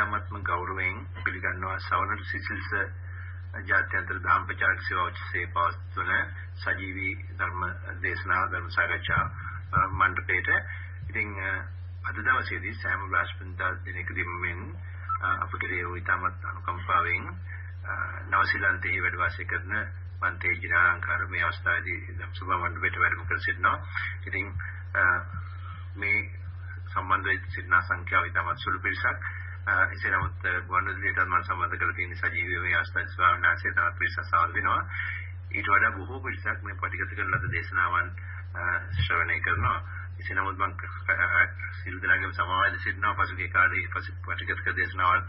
ඊටමත්ම ගෞරවයෙන් පිළිගන්නවා සවනට සිසිල්ස ජාත්‍යන්තර දහම් ප්‍රචාරක සේවාවේ පවත්වන සජීවී ධර්ම දේශනා ධර්ම සාකච්ඡා මණ්ඩපයේට ඉතින් අද දවසේදී සෑම බ්‍රහස්පතින්දා දිනකදීම මෙන් අප කෙරේ ඊටමත් අනුකම්පාවෙන් නවසීලන්තයේ වැඩ වාසය කරන පන්තේ ජිනාලංකාර මේ අවස්ථාවේදී සුභ මණ්ඩපයට වැඩම කර සිටිනවා. ඉතින් මේ සම්බන්ධ වෙච්ච සිටින සංඛ්‍යාව ඊටමත් සුළු පිරිසක්. එසේ නමුත් ගුවන්විදුලියටත් මම සම්බන්ධ කරලා තියෙන සජීවී මේ ආස්ථාන ස්වාමීන් වහන්සේ තවත් පිරිසක් සාල් වෙනවා. ඊට වඩා බොහෝ පිරිසක් මේ පටිගත කරන ලද දේශනාවන් ශ්‍රවණය කරනවා. එසේ නමුත් මම සිල් දනාගම සමාවද සිටිනවා පසුගිය කාලේ පටිගත කර දේශනාවන්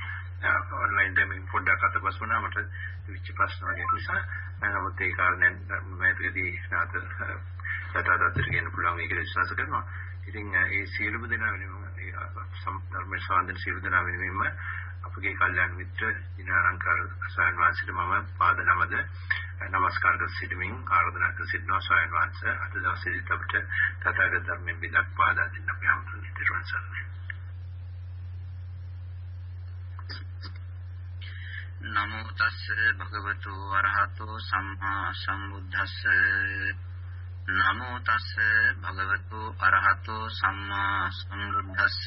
ඔන්ලයින් දෙමින් පොඩ්ඩක් අතපස් වුණා මට විච ප්‍රශ්න වගේ නිසා නමුත් ඒ කාරණෙන් මේකදී නාත සතතතර කියන පුළුවන් මේක විශ්වාස කරනවා. ඉතින් ඒ සියලුම දෙනා වෙනුවෙන් ධර්ම ශාන්දන සියලු දෙනා වෙනුවෙන්ම අපගේ කල්යාණ මිත්‍ර දිනාලංකාර ස්වාමීන් වහන්සේට මම පාද නමද নমස්කාර කර සිටමින් ආරාධනා කර සිටිනවා. ස්වාමීන් වහන්සේ අද දවසේදී අපට තථාගත ධර්මයෙන් බිදක් පාදා දෙන්න අපි ආමන්ත්‍රණය ඉදිරියට සල්ලි නමෝ තස්ස භගවතු වරහතෝ සම්මා සම්බුද්දස්ස. නමෝ තස්ස භගවතු අරහතෝ සම්මා සම්බුද්දස්ස.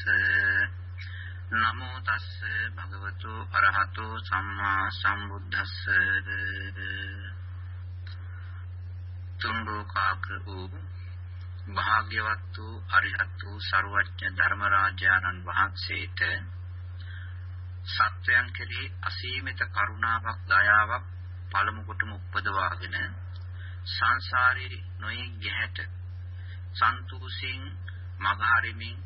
නමෝ තස්ස භගවතු අරහතෝ සම්මා සම්බුද්දස්ස. තුන්ලෝකාක වූ භාග්‍යවත් වූ අරිහත් වූ ਸਰවඥ ධර්මරාජානන් වහන්සේට සත්වයන් කෙරෙහි අසීමිත කරුණාවක් දයාවක් පළමු කොටම උපදවාගෙන සංසාරේ නොයේ ගැහැට සන්තුසින් මගහරිමින්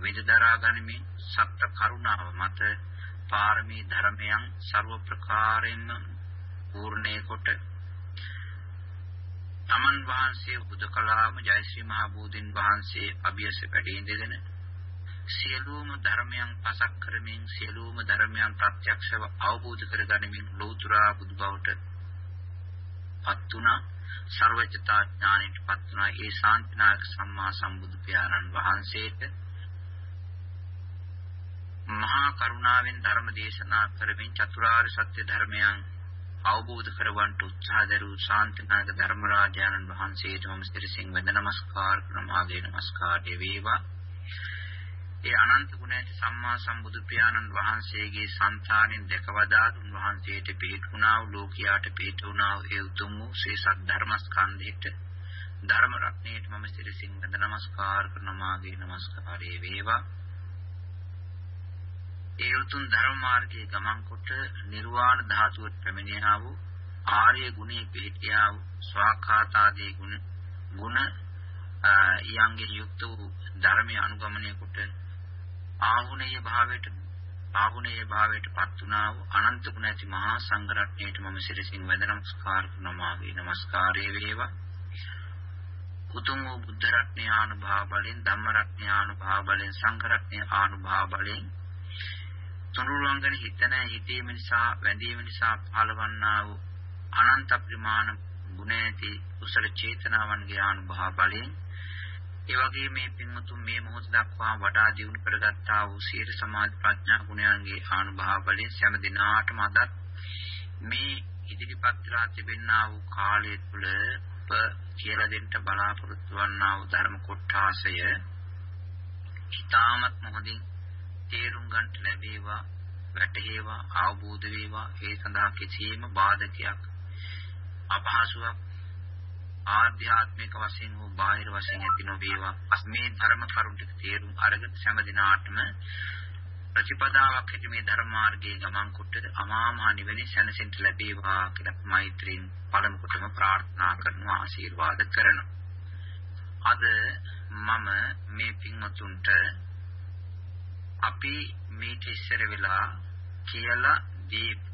විදදරා ගනිමින් සත්‍ය කරුණාව මත පාරමී ධර්මයන් ਸਰව ප්‍රකාරයෙන්ම පූර්ණේ කොට තමන් වහන්සේ බුදකලාම ජයශ්‍රී මහ බෝධින් වහන්සේ අභියස වැඩි ඉඳගෙන සියලුම ධර්මයන් පසක් කරමින් සියලුම ධර්මයන් ප්‍රත්‍යක්ෂව අවබෝධ කරගනිමින් ලෞතර බුදු බවට පත් වුණා. ਸਰවඥතා ඥාණයට පත් වුණා. ඒ ශාන්තිනායක සම්මා සම්බුදු පියාණන් වහන්සේට මහා කරුණාවෙන් ධර්ම දේශනා කරමින් චතුරාර්ය සත්‍ය ධර්මයන් අවබෝධ කරවන්ට උත්සාහ දරූ ශාන්තිනායක ධර්මරාජානන් වහන්සේට මම සිරිසින් වෙද නමස්කාර කරන මාගේ නමස්කාරය වේවා. ඒ අනන්ත ගුණ ඇති සම්මා සම්බුදු පියාණන් වහන්සේගේ సంతානෙන් දැකවදා උන්වහන්සේට පිළිතුණා වූ ලෝකියාට පිළිතුණා වූ ඒ උතුම් වූ ශ්‍රී සද්ධර්මස්කන්ධයට. ධර්ම රත්නයට මම සිරසින් වඳ නමස්කාර කරන මාගේ නමස්කාරයේ වේවා. ඒ උතුම් ධර්ම මාර්ගයේ ගමන් කොට නිර්වාණ ධාතුවට පැමිණියා වූ ආර්ය ගුණයේ පිහිටියා වූ ස්වාඛාතාදී ගුණ ගුණ යංගේ යුක්ත වූ ධර්මයේ අනුගමනය කොට ආහුණේය භාවයට ආහුණේය භාවයට පත් වුණා වූ අනන්ත ගුණ ඇති මහා සංඝ රත්නයට මම සිරසින් වැඳ නමස්කාර කරනවා වේ නමස්කාරය වේවා. උතුම් වූ බුද්ධ රත්නය ආනුභාව බලෙන් ධම්ම රත්නය ආනුභාව බලෙන් සංඝ රත්නය ආනුභාව බලෙන් තුනුරුවන්ගෙන හිතන හිතීම නිසා වැඳීම නිසා පහළවන්නා වූ අනන්ත ප්‍රමාණ ගුණ ඇති කුසල චේතනාවන්ගේ ආනුභාව බලෙන් ඒ වගේම මේ පින්වතුන් මේ මොහොත දක්වා වඩා දියුණු කරගත්තා වූ සීල සමාධි ප්‍රඥා ගුණයන්ගේ ආනුභාව බලයෙන් සෑම දිනාටම අදත් මේ ඉදිරිපත් වෙලා තිබෙනා වූ කාලය තුළ කියලා දෙන්න බලාපොරොත්තු වන්නා වූ ධර්ම කොටාසය ඊටමත් මොහොතින් තේරුම් ගන්නට ලැබේවා වැටහේවා අවබෝධ වේවා. ඒ සඳහා කිසියම් බාධකයක් අපහසුයක් ආධ්‍යාත්මික වශයෙන් හෝ බාහිර වශයෙන් ඇති නොවේවා. මේ ධර්ම කරුණ ටික තේරුම් අරගෙන හැම දිනාටම ප්‍රතිපදාවක් ඇති මේ ධර්ම මාර්ගයේ ගමන් කොට අමා මහ නිවෙන සැනසෙන්න ලැබේවා කියලා මෛත්‍රීන් පළමු කොටම ප්‍රාර්ථනා කරනවා ආශිර්වාද කරනවා. අද මම මේ පින්වතුන්ට අපි මේක ඉස්සර වෙලා කියලා දීපු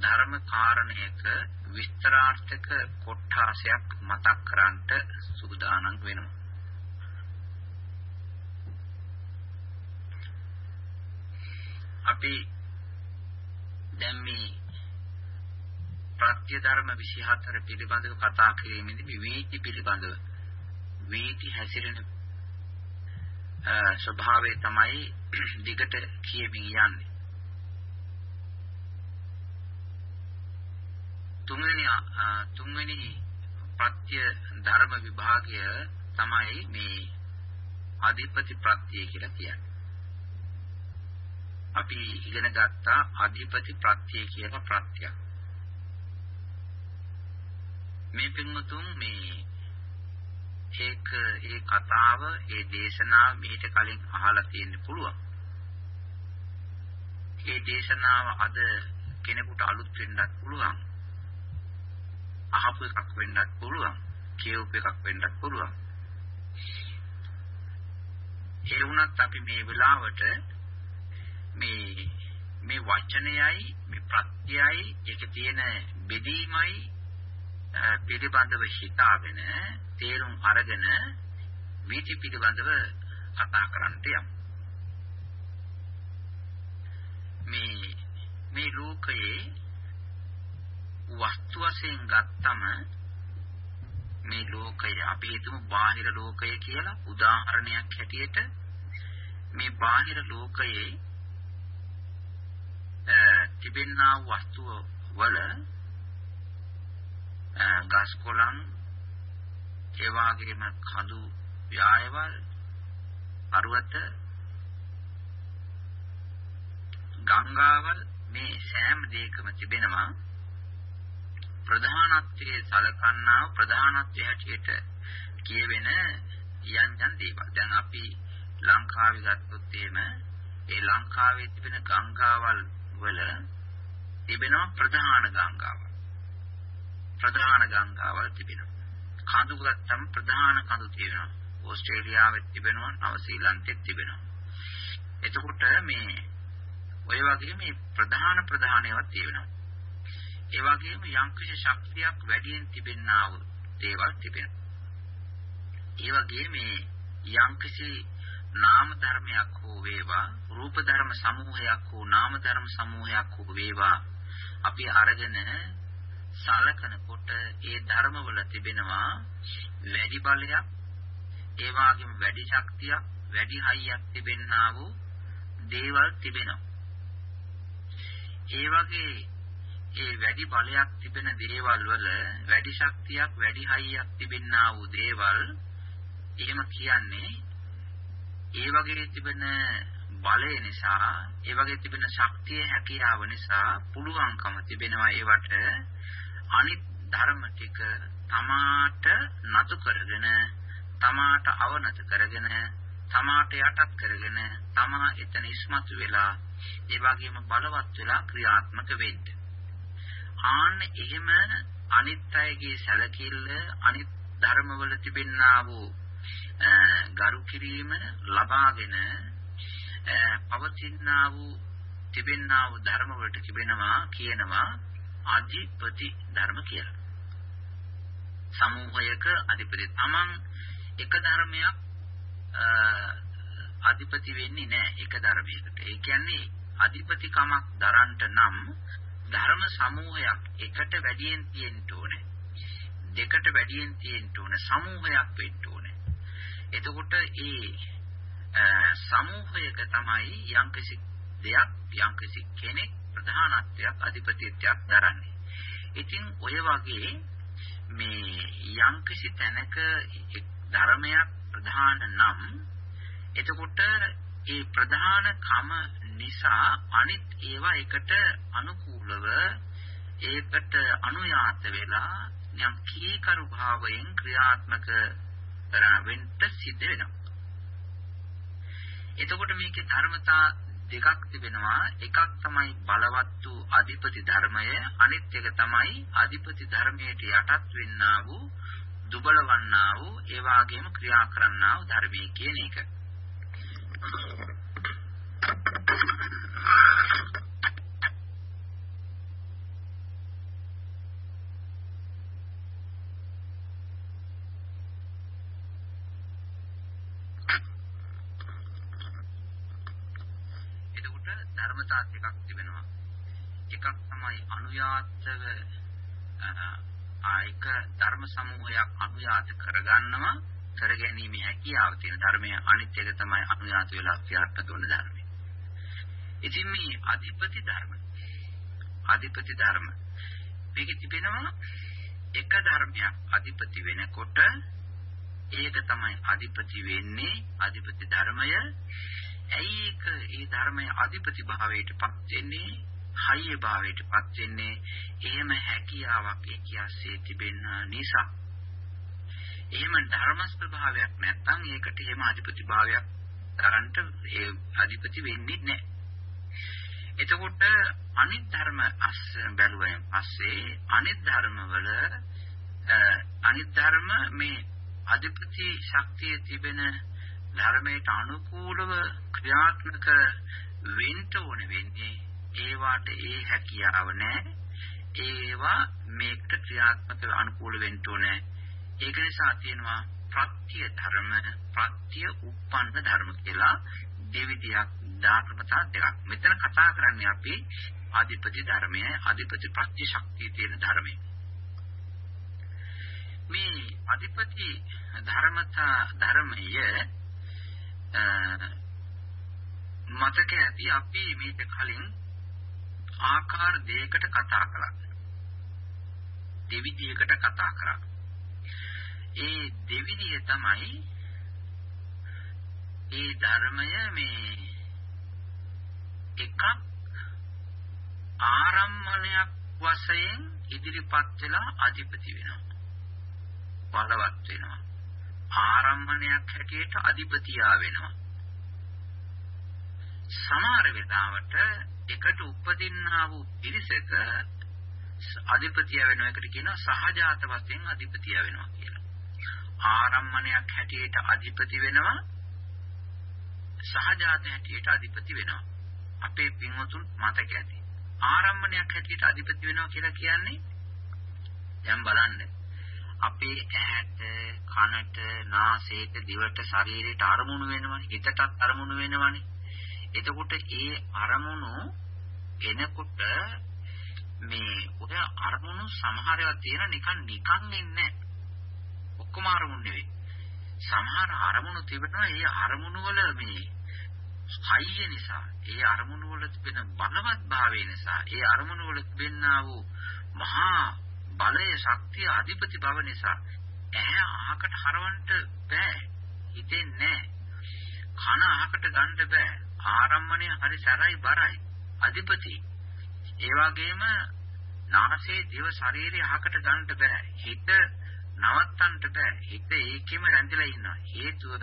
ධර්ම කාරණයක විස්තරාර්ථක කොටාසයක් මතක් කරන්නට සූදානම් වෙනවා. අපි දැන් මේ ප්‍රත්‍ය ධර්ම 24 පිළිබඳව කතා කිරීමේදී වීති පිළිබඳව වීති හැසිරෙන ස්වභාවය තමයි දිගට කියමින් යන්නේ. තුන්වෙනි තුන්වෙනි ප්‍රත්‍ය ධර්ම විභාගය තමයි මේ අධිපති ප්‍රත්‍ය කියලා කියන්නේ. අපි ඉගෙන ගත්තා අධිපති ප්‍රත්‍ය කියන ප්‍රත්‍යක්. මේ පින්වතුන් මේ ඒක ඒ කතාව ඒ දේශනාව මීට කලින් අහලා තියෙන්න පුළුවන්. ඒ දේශනාව අද කෙනෙකුට අලුත් වෙන්නත් පුළුවන්. අහපු එකක් වෙන්නත් පුළුවන්. කියවපු එකක් වෙන්නත් පුළුවන්. ඒ වුණත් අපි මේ වෙලාවට මේ මේ වචනයයි මේ ප්‍රත්‍යයයි ඒක තියෙන බෙදීමයි පිළිබඳව හිතාගෙන තේරුම් අරගෙන වීති පිළිබඳව කතා කරන්නට යමු. මේ මේ ලෝකයේ වස්තු වශයෙන් ගත්තම මේ ලෝකය අපි හිතමු බාහිර ලෝකය කියලා උදාහරණයක් හැටියට මේ බාහිර ලෝකයේ තිබෙනා වස්තු වල ගස් කොළන් ඒ වගේම කඳු ව්‍යායවල් පර්වත ගංගාවල් මේ සෑම දෙයකම තිබෙනවා. ප්‍රධානත්වයේ සලකන්නා ප්‍රධානත්වයේ හැටියට කියවෙන යම් යම් දේවල්. දැන් අපි ලංකාවේ ගත්තොත් එහෙම ඒ ලංකාවේ තිබෙන ගංගාවල් වල තිබෙනවා ප්‍රධාන ගංගාවල්. ප්‍රධාන ගංගාවල් තිබෙනවා. කඳු ගත්තම ප්‍රධාන කඳු තියෙනවා. ඕස්ට්‍රේලියාවෙත් තිබෙනවා, නව ශ්‍රීලංකෙත් තිබෙනවා. එතකොට මේ ඔය වගේ මේ ප්‍රධාන ප්‍රධාන ඒවා තියෙනවා. ඒ වගේම යම්කිසි ශක්තියක් වැඩියෙන් තිබෙන්නා වූ දේවල් තිබෙනවා. ඒ වගේ මේ යම්කිසි නාම ධර්මයක් හෝ වේවා රූප ධර්ම සමූහයක් හෝ නාම ධර්ම සමූහයක් හෝ වේවා අපි අරගෙන සලකනකොට ඒ ධර්මවල තිබෙනවා වැඩි බලයක් ඒ වගේම වැඩි ශක්තියක් වැඩි හයියක් තිබෙන්නා වූ දේවල් තිබෙනවා ඒ වගේ ඒ වැඩි බලයක් තිබෙන දේවල් වල වැඩි ශක්තියක් වැඩි හයියක් තිබෙන්නා වූ දේවල් එහෙම කියන්නේ ඒ වගේ තිබෙන බලය නිසා ඒ වගේ තිබෙන ශක්තිය හැකියාව නිසා පුළුවන්කම තිබෙනවා ඒවට අනිත් ධර්ම ටික තමාට නතු කරගෙන තමාට අවනත කරගෙන තමාට යටත් කරගෙන තමා එතන ඉස්මතු වෙලා ඒ වගේම බලවත් වෙලා ක්‍රියාත්මක වෙන්න. ආන්න එහෙම අනිත් අයගේ සැලකිල්ල අනිත් ධර්මවල තිබෙන්නා වූ ගරු කිරීම ලබාගෙන පවතිනා වූ තිබෙන්නා වූ ධර්ම වලට තිබෙනවා කියනවා අධිපති ධර්ම කියලා. සමූහයක අධිපති තමන් එක ධර්මයක් අධිපති වෙන්නේ නැහැ එක ධර්මයකට. ඒ කියන්නේ අධිපතිකමක් දරන්නට නම් ධර්ම සමූහයක් එකට වැඩියෙන් තියෙන්න ඕනේ. දෙකට වැඩියෙන් තියෙන්න ඕනේ. සමූහයක් වෙන්න ඕනේ. එතකොට ඒ සමූහයක තමයි යම්කිසි දෙයක් යම්කිසි කෙනෙක් ප්‍රධානත්වයක් අධිපතිත්වයක් දරන්නේ. ඉතින් ඔය වගේ මේ යම්කිසි තැනක ධර්මයක් ප්‍රධාන නම් එතකොට ඒ ප්‍රධාන කම නිසා අනිත් ඒවා එකට අනුකූලව ඒකට අනුයාත වෙලා යම් කීකරු භාවයෙන් ක්‍රියාත්මක වෙන්න සිද්ධ වෙනවා. එතකොට මේකේ ධර්මතා දෙකක් තිබෙනවා. එකක් තමයි බලවත් වූ අධිපති ධර්මය, අනිත් එක තමයි අධිපති ධර්මයට යටත් වෙන්නා වූ දුබල වන්නා වූ ඒ වාගේම ක්‍රියා කරන්නා වූ ධර්මයේ කියන එක. ධර්මතා දෙකක් තිබෙනවා. එකක් තමයි අනුයාතව ආයක ධර්ම සමූහයක් අනුයාත කරගන්නවා කරගැනීමේ හැකියාව තියෙන ධර්මයේ අනිත් එක තමයි අනුයාත වෙලා ක්‍රියාත්මක වන ධර්මය. ඉතින් මේ අධිපති ධර්ම අධිපති ධර්ම මේකේ තිබෙනවා එක ධර්මයක් අධිපති වෙනකොට ඒක තමයි අධිපති වෙන්නේ අධිපති ධර්මය. ඇයි ඒක ඒ ධර්මයේ අධිපති භාවයට පත් වෙන්නේ? හයිය භාවයට පත් වෙන්නේ? එහෙම හැකියාවක් ඒ කියාසේ තිබෙන නිසා. එහෙම ධර්ම ස්වභාවයක් නැත්නම් ඒකට එහෙම අධිපති භාවයක් තරන්ට ඒ අධිපති වෙන්නේ නැහැ. එතකොට අනිත් ධර්ම අස් බැලුවෙන් පස්සේ අනිත් ධර්මවල අනිත් ධර්ම මේ අධිපති ශක්තිය තිබෙන ධර්මයට අනුකූලව ක්‍රියාත්මක වෙන්න ඕන වෙන්නේ ඒවාට ඒ හැකියාව නැහැ. ඒවා මේකට ක්‍රියාත්මක අනුකූල වෙන්න ඕනේ. ඒක නිසා තියෙනවා ප්‍රත්‍ය ධර්ම, ප්‍රත්‍ය උප්පන්න ධර්ම කියලා දෙවිදියක් ධාතුපතා දෙකක්. මෙතන කතා කරන්නේ අපි අධිපති ධර්මය, අධිපති ප්‍රත්‍ය ශක්තිය තියෙන ධර්මය. මේ අධිපති ධර්මතා ධර්මය මතක ඇති අපි මේක කලින් ආකාර දෙයකට කතා කළා. දෙවිදියකට කතා කරා. ඒ දෙවිදිය තමයි ඒ ධර්මය මේ එකක් ආරම්මණයක් වශයෙන් ඉදිරිපත් වෙලා අධිපති වෙනවා. බලවත් වෙනවා. ආරම්මණයක් හැටියට අධිපතියා වෙනවා. සමහර වෙලාවට එකට උපදින්නා වූ පිරිසක අධිපතිය වෙන එකට කියනවා සහජාත වශයෙන් අධිපතිය වෙනවා කියලා. ආරම්මණයක් හැටියට අධිපති වෙනවා සහජාත හැටියට අධිපති වෙනවා. අපේ පින්වතුන් මතක ඇති. ආරම්මණයක් හැටියට අධිපති වෙනවා කියලා කියන්නේ දැන් බලන්න. අපේ ඇහැට, කනට, නාසයට, දිවට, ශරීරයට අරමුණු වෙනවනේ. හිතටත් අරමුණු වෙනවනේ. එතකොට ඒ අරමුණු එනකොට මේ ඔය අරමුණු සමහර ඒවා තියෙන නිකන් නිකන් ඉන්නේ ඔක්කොම අරමුණු නෙවෙයි. සමහර අරමුණු තිබෙනවා ඒ අරමුණු වල මේ හයිය නිසා, ඒ අරමුණු වල තිබෙන බලවත් භාවය නිසා, ඒ අරමුණු වල තිබෙනා වූ මහා බලය, ශක්තිය, අධිපති බව නිසා ඇහැ අහකට හරවන්න බෑ. හිතෙන්නේ කන අහකට ගන්න බෑ. ආරම්මණය හරි සරයි බරයි. අධිපති. ඒ වගේම නාසයේ දිව ශරීරය අහකට ගන්නට බෑ. හිත නවත්තන්නට බෑ. හිත ඒකෙම රැඳිලා ඉන්නවා. හේතුව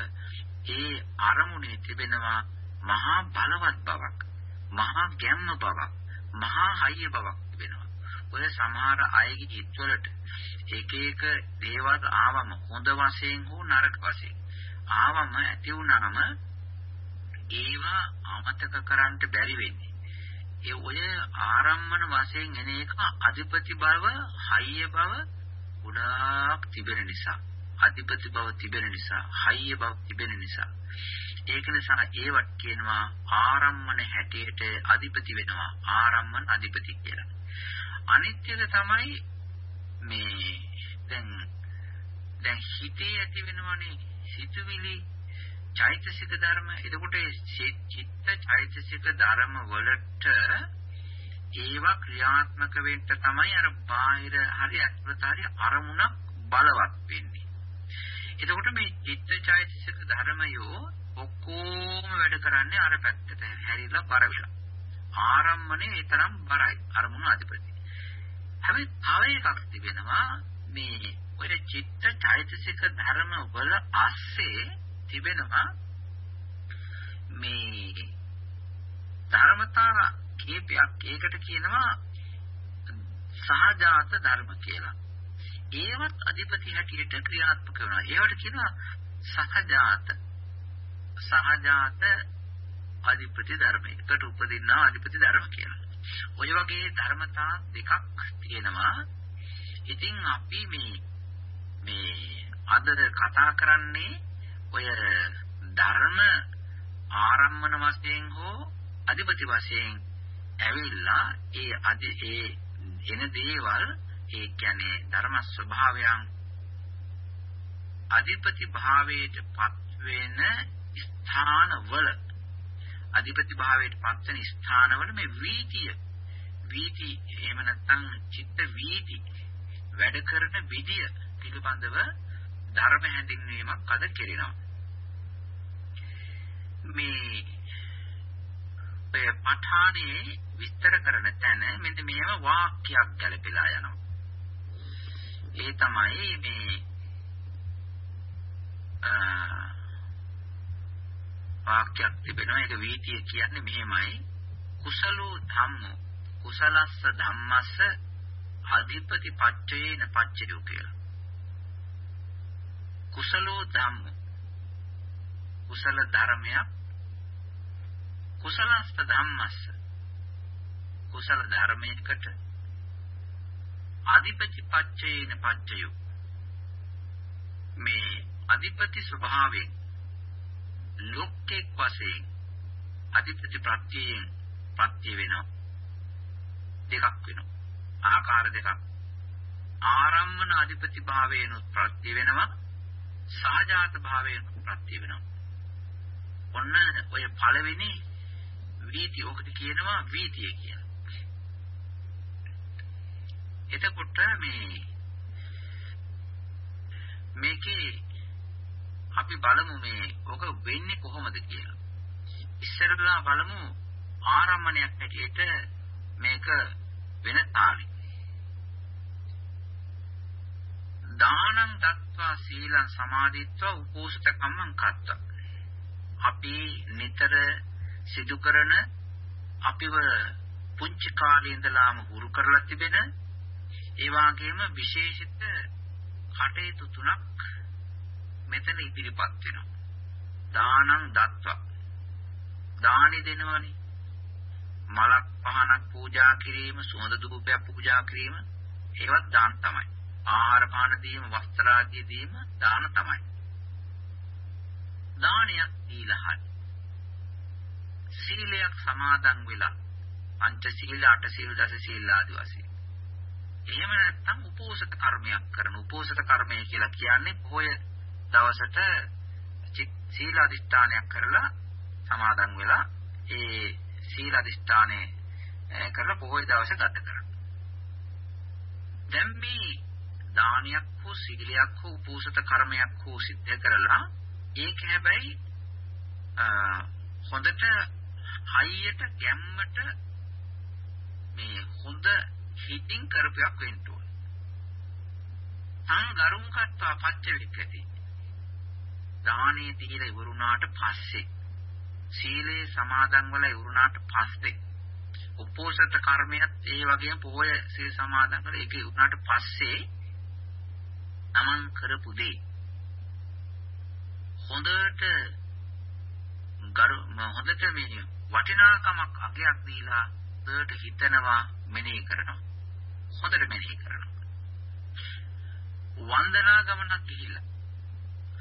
ඒ අරමුණේ තිබෙනවා මහා බලවත් බවක්, මහා ගැම්ම බවක්, මහා හයිය බවක් තිබෙනවා. ඔය සමහර අයගේ හිතවලට එක එක දේවල් ආවම හොඳ වශයෙන් හෝ නරක වශයෙන් ආවම ඇති වුණාම ඒවා අමතක කරන්න බැරි වෙන්නේ. ඒ ඔය ආරම්මන වශයෙන් එන එක අධිපති බව, හයිය බව ගොඩාක් තිබෙන නිසා, අධිපති බව තිබෙන නිසා, හයිය බව තිබෙන නිසා. ඒක නිසා ඒවට කියනවා ආරම්මන හැටියට අධිපති වෙනවා. ආරම්මන අධිපති කියලා. අනිත් එක තමයි මේ දැන් දැන් හිතේ ඇති වෙනවනේ සිතුවිලි චෛතසික ධර්ම එතකොට චිත්ත චෛතසික ධර්ම වලට ඒවා ක්‍රියාත්මක වෙන්න තමයි අර බාහිර හරි ඇතුළත හරි අරමුණක් බලවත් වෙන්නේ. එතකොට මේ චිත්ත චෛතසික ධර්මයෝ ඔක්කොම වැඩ කරන්නේ අර පැත්තට හැරිලා බර වෙලා. ආරම්මනේ ඒ තරම් බරයි අරමුණ අධිපති. හැබැයි තව එකක් තිබෙනවා මේ ඔය චිත්ත චෛතසික ධර්ම වල ASCII තිබෙනවා මේ ධර්මතා කීපයක් ඒකට කියනවා සහජාත ධර්ම කියලා. ඒවත් අධිපති හැටියට ක්‍රියාත්මක වෙනවා. ඒවට කියනවා සහජාත සහජාත අධිපති ධර්ම. එකට උපදින්නා අධිපති ධර්ම කියලා. ඔය වගේ ධර්මතා දෙකක් තියෙනවා. ඉතින් අපි මේ මේ අද කතා කරන්නේ ඔය ධර්ම ආරම්මන වශයෙන් හෝ අධිපති වශයෙන් ඇවිල්ලා ඒ අධි ඒ එන දේවල් ඒ කියන්නේ ධර්ම ස්වභාවයන් අධිපති භාවයට පත් වෙන ස්ථානවල අධිපති භාවයට පත් වෙන ස්ථානවල මේ වීතිය වීති එහෙම නැත්නම් චිත්ත වීති වැඩ කරන විදිය පිළිබඳව ධර්ම හැඳින්වීමක් අද කෙරෙනවා. මේ ඔය ප ဋ ාණේ විස්තර කරන තැන මෙන්න මෙහෙම වාක්‍යයක් ගැලපෙලා යනවා. ඒ තමයි මේ වාක්‍යයක් තිබෙනවා. ඒක වීතිය කියන්නේ මෙහෙමයි. කුසලෝ ධම්මෝ. කුසලස්ස ධම්මස්ස අධිපති පච්චයේන පච්චයෝ කියලා. කුසලෝ ධම්මෝ. කුසල ධර්මයක්. කුසලස්ස ධම්මස්ස. කුසල ධර්මයකට අධිපති පච්චේන පච්චයෝ. මේ අධිපති ස්වභාවයෙන් ලෝකෙක් වශයෙන් අධිපති ප්‍රත්‍යයෙන් පත්‍ය වෙනවා. දෙකක් වෙනවා. ආකාර දෙකක්. ආරම්මන අධිපති භාවයෙන් ප්‍රත්‍ය වෙනවා. සහජාත භාවයෙන් ප්‍රත්‍ය වෙනවා. ඔන්න ඔය පළවෙනි වීතිය ඔකට කියනවා? වීතිය කියලා. එතකොට මේ මේකේ අපි බලමු මේ ඔක වෙන්නේ කොහොමද කියලා. ඉස්සරලා බලමු ආරම්මණයක් හැටියට මේක වෙන තාලෙ. දානං දත්වා සීලං සමාදිත්වා උපෝසත කම්මං කත්ත. අපි නිතර සිදු කරන අපිව පුංචි කාලේ ඉඳලාම හුරු කරලා තිබෙන ඒ වගේම විශේෂිත කටයුතු තුනක් මෙතන ඉදිරිපත් වෙනවා. දානං දත්වා. දානි දෙනවනේ. මලක් පහනක් පූජා කිරීම, සුවඳ ධූපයක් පූජා කිරීම ඒවත් දාන තමයි. ආහාර පාන දීම, වස්ත්‍ර ආදී දීම දාන තමයි. දානයක් දීලා හරි. සීලයක් සමාදන් වෙලා පංච සීල, අට සීල, දස සීල ආදී වශයෙන් එහෙම නැත්නම් උපෝසත කර්මයක් කරන උපෝසත කර්මය කියලා කියන්නේ පොය දවසට සීල අධිෂ්ඨානයක් කරලා සමාදන් වෙලා ඒ සීල අධිෂ්ඨානය කරලා පොහොය දවස ගත කරනවා. දැන් මේ දානයක් හෝ සීලයක් හෝ උපෝසත කර්මයක් හෝ සිද්ධ කරලා ඒක හැබැයි හොඳට හයියට ගැම්මට මේ හොඳ හිතින් කරපයක් වෙන්න ඕන. සංගරුම් කත්වා පච්චවික්කති. දානේ දීලා ඉවරුණාට පස්සේ සීලේ සමාදන් වල ඉවරුණාට පස්සේ උපෝසත කර්මයක් ඒ වගේම පොහොය සීල් සමාදන් කරලා ඒක ඉවරුණාට පස්සේ තමන් කරපු දේ හොඳට ගරු හොඳට මේ වටිනාකමක් අගයක් දීලා හොඳට හිතනවා මෙනෙහි කරනවා හොඳට මෙනෙහි කරනවා. වන්දනා ගමනක් ගිහිල්ලා.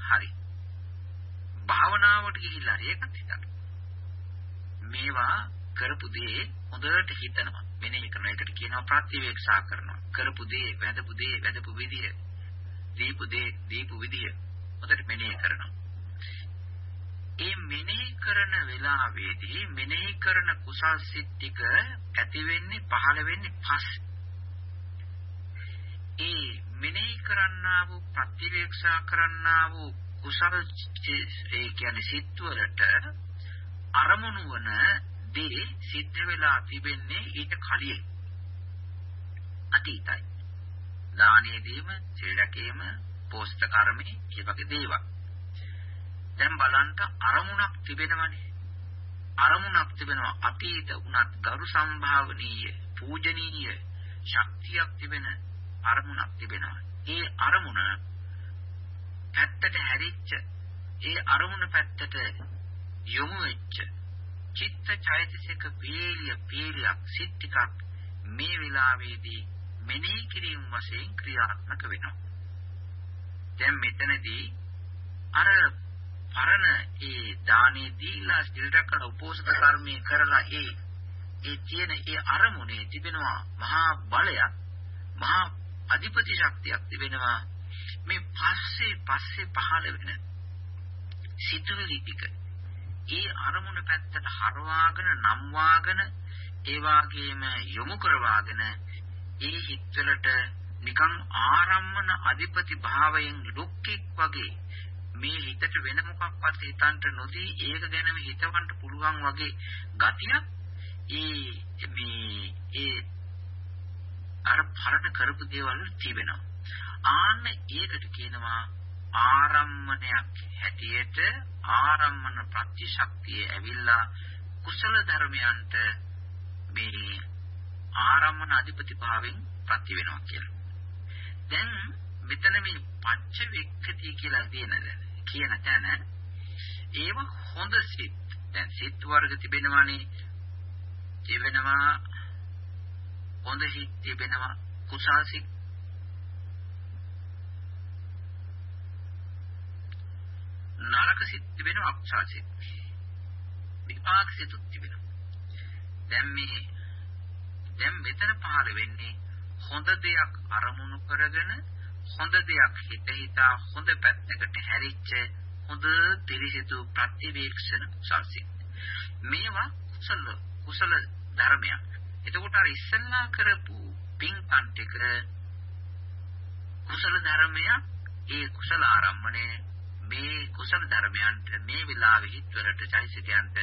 හරි. භාවනාවට ගිහිල්ලා ඒකත් හිතන්න. මේවා කරපු දේ හොඳට හිතනවා. මෙනෙහි කරනවා. ඒකට කියනවා ප්‍රතිවේක්ෂා කරනවා. කරපු දේ, වැදපු දේ, වැදපු විදිය, දීපු දේ, දීපු විදිය හොඳට මෙනෙහි කරනවා. ඒ මෙනෙහි කරන වෙලාවේදී මෙනෙහි කරන කුසල් සිත් ටික ඇති වෙන්නේ පහළ වෙන්නේ පස්සේ ඒ මෙනෙහි කරන්නා වූ ප්‍රතිවේක්ෂා කරන්නා වූ කුසල ඒ කියන්නේ සිත් වලට අරමුණු වන දේ සිද්ධ වෙලා තිබෙන්නේ ඊට කලින්. අතීතයි. දානයේදීම සිල්ලකේම පෝස්ත කර්මේ මේ වගේ දේවල්. දැන් බලන්න අරමුණක් තිබෙනවනේ. අරමුණක් තිබෙනවා. අතීත උනත් ගරු සම්භාවනීය පූජනීය ශක්තියක් තිබෙන අරමුණක් තිබෙනවා. ඒ අරමුණ පැත්තට හැරිච්ච ඒ අරමුණ පැත්තට යොමු වෙච්ච චිත්ත චෛතසික පීලිය පීලියක් සිත් ටිකක් මේ වෙලාවේදී මෙනෙහි කිරීම වශයෙන් ක්‍රියාත්මක වෙනවා. දැන් මෙතනදී අර පරණ ඒ දානේ දීලා සිල් රැකලා උපෝසත කර්මයේ කරලා ඒ ඒ තියෙන ඒ අරමුණේ තිබෙනවා මහා බලයක් මහා අධිපති ශක්තියක් තිබෙනවා මේ පස්සේ පස්සේ පහළ වෙන සිතුවිලි ටික ඒ අරමුණ පැත්තට හරවාගෙන නම්වාගෙන ඒ වාගේම යොමු කරවාගෙන ඒ හිතවලට නිකන් ආරම්මන අධිපති භාවයෙන් ලොක්කෙක් වගේ මේ හිතට වෙන මොකක්වත් හිතන්න නොදී ඒක ගැනම හිතවන්න පුළුවන් වගේ ගතියක් ඒ මේ ඒ අර පරණ කරපු දේවල් තිබෙනවා. ආන්න ඒකට කියනවා ආරම්මණයක් හැටියට ආරම්මන ප්‍රතිශක්තිය ඇවිල්ලා කුසල ධර්මයන්ට මේ ආරම්මන අධිපති භාවයෙන් ප්‍රති වෙනවා කියලා. දැන් මෙතන මේ පච්ච වෙක්කති කියලා තියෙනද කියන තැන ඒව හොඳ සිත්. දැන් සිත් වර්ග තිබෙනවානේ. තිබෙනවා හොඳ සිත් තිබෙනවා කුසල් සිත් නරක සිත් තිබෙනවා අකුසල් සිත්. විපාක සිතුත් තිබෙනවා. දැන් මේ දැන් මෙතන පහළ වෙන්නේ හොඳ දෙයක් අරමුණු කරගෙන හොඳ දෙයක් හිත හිතා හොඳ පැත්තකට හැරිච්ච හොඳ පිරිසිදු ප්‍රතිවීක්ෂණ කුසල්සිත. මේවා කුසල කුසල ධර්මයක්. එතකොට අර ඉස්සල්ලා කරපු පින්කම් ටික කුසල ධර්මයක් ඒ කුසල ආරම්භණය මේ කුසල ධර්මයන්ට මේ විලාවෙ හිතවලට චෛසිකයන්ට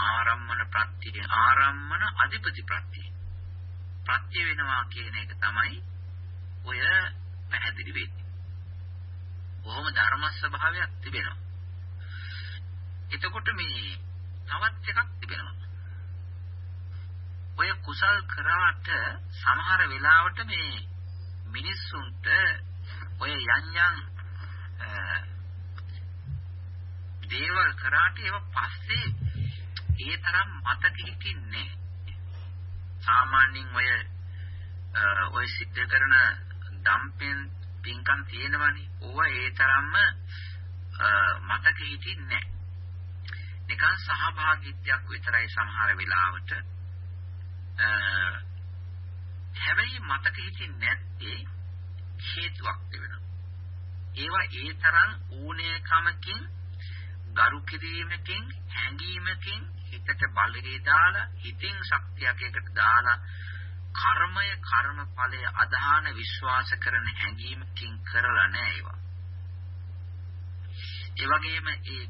ආරම්මන ප්‍රත්‍ය ආරම්මන අධිපති ප්‍රත්‍ය ප්‍රත්‍ය වෙනවා කියන එක තමයි ඔය පැහැදිලි වෙන්නේ. කොහොම ධර්ම ස්වභාවයක් තිබෙනවා. එතකොට මේ තවත් එකක් තිබෙනවා. ඔය කුසල් කරාට සමහර වෙලාවට මේ මිනිස්සුන්ට ඔය යන් යන් දේවල් කරාට ඒව පස්සේ ඒ තරම් මතක හිටින්නේ සාමාන්‍යයෙන් ඔය ඔය සිද්ධ කරන දම්පෙන් පින්කම් තියෙනවනේ. ඕවා ඒ තරම්ම මතක හිටින්නේ නිකන් සහභාගීත්වයක් විතරයි සමහර වෙලාවට. හැබැයි මතක හිටින්නේ නැත්තේ හේතුවක් තිබෙනවා ඒවා ඒ තරම් ඕනෑකමකින් ගරු කිරීමකින් හැඟීමකින් හිතට බලේ දාලා හිතින් ශක්තියක් එකට දාලා කර්මය කර්මඵලය අදහන විශ්වාස කරන හැඟීමකින් කරලා නෑ ඒවා. ඒ වගේම ඒ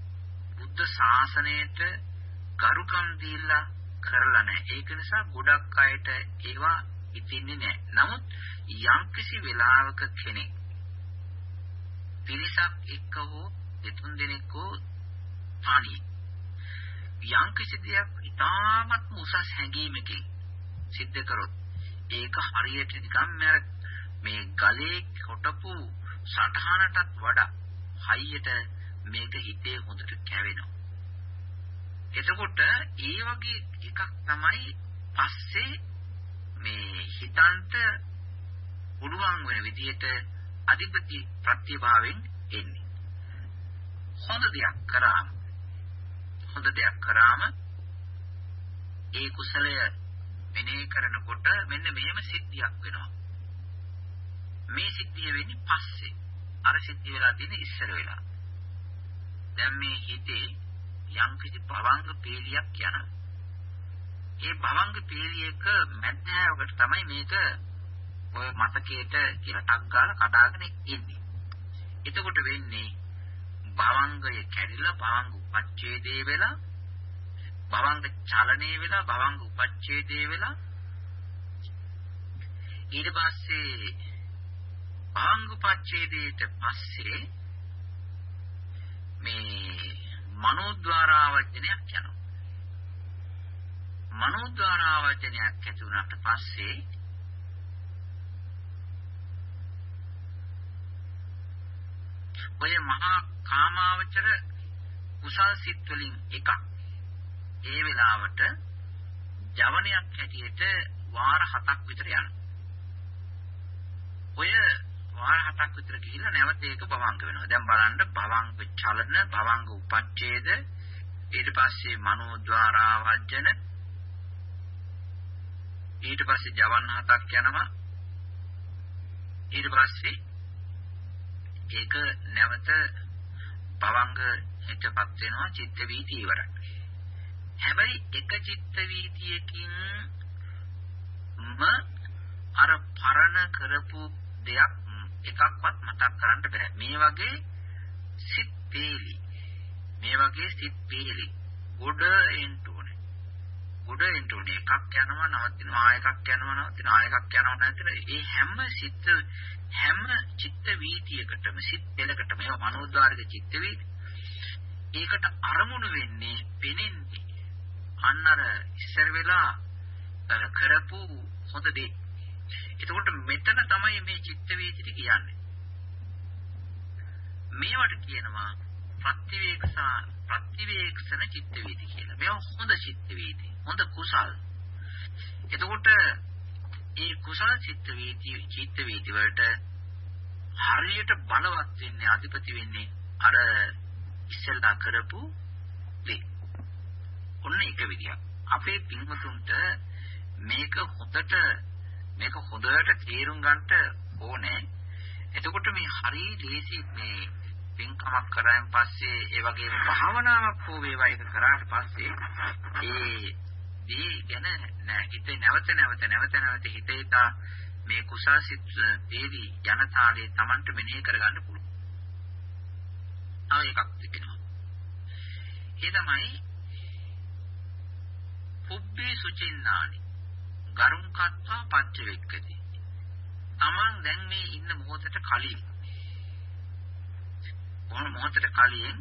බුද්ධ ශාසනයට ගරුකම් දීලා කරලා නෑ. ඒක නිසා ගොඩක් අයට ඒවා ඉතින්නේ නෑ. නමුත් යම්කිසි වෙලාවක කෙනෙක් පිරිසක් එක්ක හෝ දෙතුන් දෙනෙක් හෝ තනි යම් කිසි දෙයක් ඉතාමත් උසස් හැඟීමකින් සිද්ධ කරොත් ඒක හරියට නිකම් මේ ගලේ කොටපු සටහනටත් වඩා හයියට මේක හිතේ හොඳට කැවෙනවා. එතකොට ඒ වගේ එකක් තමයි පස්සේ මේ හිතන්ට පුළුවන් වෙන විදිහට අධිපති ප්‍රතිභාවයෙන් එන්නේ. හොඳ දෙයක් කරාම හොඳ දෙයක් කරාම ඒ කුසලය මෙනෙහි කරනකොට මෙන්න මෙහෙම සිද්ධියක් වෙනවා. මේ සිද්ධිය වෙන්නේ පස්සේ. අර සිද්ධිය වෙලා තියෙන ඉස්සර වෙලා. දැන් මේ හිතේ යම් කිසි භවංග පීලියක් යනවා. ඒ භවංග පීලියක මැදෑවකට තමයි මේක ඔය මතකයට කියලා ටක් ගාලා කඩාගෙන ඉන්නේ. එතකොට වෙන්නේ භවංගය කැඩිලා භවංග උපච්ඡේදේ වෙලා භවංග චලනයේ වෙලා භවංග උපච්ඡේදේ වෙලා ඊට පස්සේ භවංග උපච්ඡේදයට පස්සේ මේ මනෝද්වාරාවචනයක් යනවා මනෝද්වාරාවචනයක් ඇති වුණාට පස්සේ ඔය මහා කාමාවචර කුසල් සිත් වලින් එකක්. ඒ වෙලාවට ජවනයක් හැටියට වාර හතක් විතර යනවා. ඔය වාර හතක් විතර ගිහිල්ලා නැවත ඒක භවංග වෙනවා. දැන් බලන්න භවංග චලන, භවංග උපච්ඡේද, ඊට පස්සේ මනෝද්වාරා වජ්ජන, ඊට පස්සේ ජවන් හතක් යනවා. ඊට පස්සේ ඒක නැවත භවංග හිතපත් වෙනවා චිත්ත වීති ඉවරයි. හැබැයි එක චිත්ත වීතියකින් ම අර පරණ කරපු දෙයක් එකක්වත් මතක් කරන්න බෑ. මේ වගේ සිත් පේලි. මේ වගේ සිත් පේලි. ගොඩ එන්න ඕනේ. ගොඩ එන්න ඕනේ. එකක් යනවා නවතිනවා ආයෙකක් යනවා නවතිනවා ආයෙකක් යනවා නැතින ඒ හැම සිත් හැම චිත්ත වීතියකටම සිත් පෙළකටම ඒවා මනෝද්වාරික චිත්ත වීති. ඒකට අරමුණු වෙන්නේ පෙනෙන්නේ අන්න අර ඉස්සර වෙලා කරපු හොඳ දේ. එතකොට මෙතන තමයි මේ චිත්ත වීතිට කියන්නේ. මේවට කියනවා ප්‍රතිවේක්ෂා ප්‍රතිවේක්ෂණ චිත්ත වීති කියලා. මේවා හොඳ චිත්ත වීති. හොඳ කුසල්. එතකොට ඒ කුසල චිත්ත වීති චිත්ත වීති වලට හරියට බලවත් වෙන්නේ අධිපති වෙන්නේ අර ඉස්සෙල්ලා කරපු දේ. ඔන්න එක විදියක්. අපේ පින්වතුන්ට මේක හොඳට මේක හොඳට තේරුම් ගන්නට ඕනේ. එතකොට මේ හරි ලේසි මේ පින්කමක් කරායින් පස්සේ ඒ වගේම භාවනාවක් හෝ වේවා ඒක කරාට පස්සේ ඒ දී ගැන හිතේ නැවත නැවත නැවත නැවත හිතේතා මේ කුසාසිත දේවි ජනතාවේ Tamanට මෙනෙහි කරගන්න පුළුවන්. තව එකක් තිබෙනවා. ඒ තමයි පුබ්බේ සුචින්නානි ගරුම් කත්වා පච්ච වෙක්කති. Taman දැන් මේ ඉන්න මොහොතට කලින් මොන මොහොතට කලින්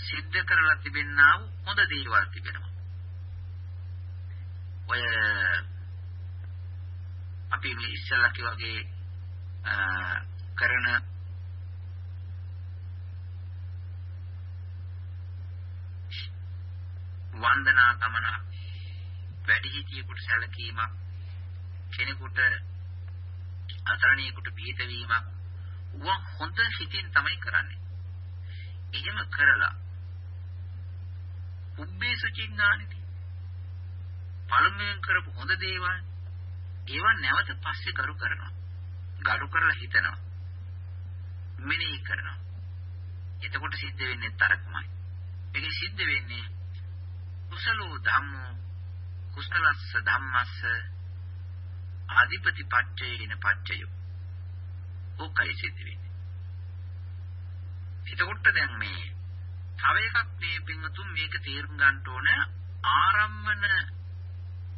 සිද්ධ කරලා තිබෙනා වූ හොඳ දේවල් තිබෙනවා. ඔය අපි මේ ඉස්සෙල්ලා වගේ කරන වන්දනා ගමන වැඩිහිටියෙකුට සැලකීමක් කෙනෙකුට අසරණියෙකුට පිහිට වීමක් ඌ හොඳ හිතින් තමයි කරන්නේ. එහෙම කරලා උබ්බේසු චින්නානිති. පළමුවෙන් කරපු හොඳ දේවල් ඒවා නැවත පස්සේ කරු කරනවා. ගරු කරලා හිතනවා. මෙනෙහි කරනවා. එතකොට සිද්ධ වෙන්නේ තරකමයි. මේක සිද්ධ වෙන්නේ කුසලෝ ධම්මෝ කුසලස්ස ධම්මස්ස ආදිපති පච්චයේන පච්චයෝ ඕකයි සිද්ධ වෙන්නේ. එතකොට දැන් මේ තව එකක් මේ පින්වතුන් මේක තේරුම් ගන්න ඕන ආරම්මන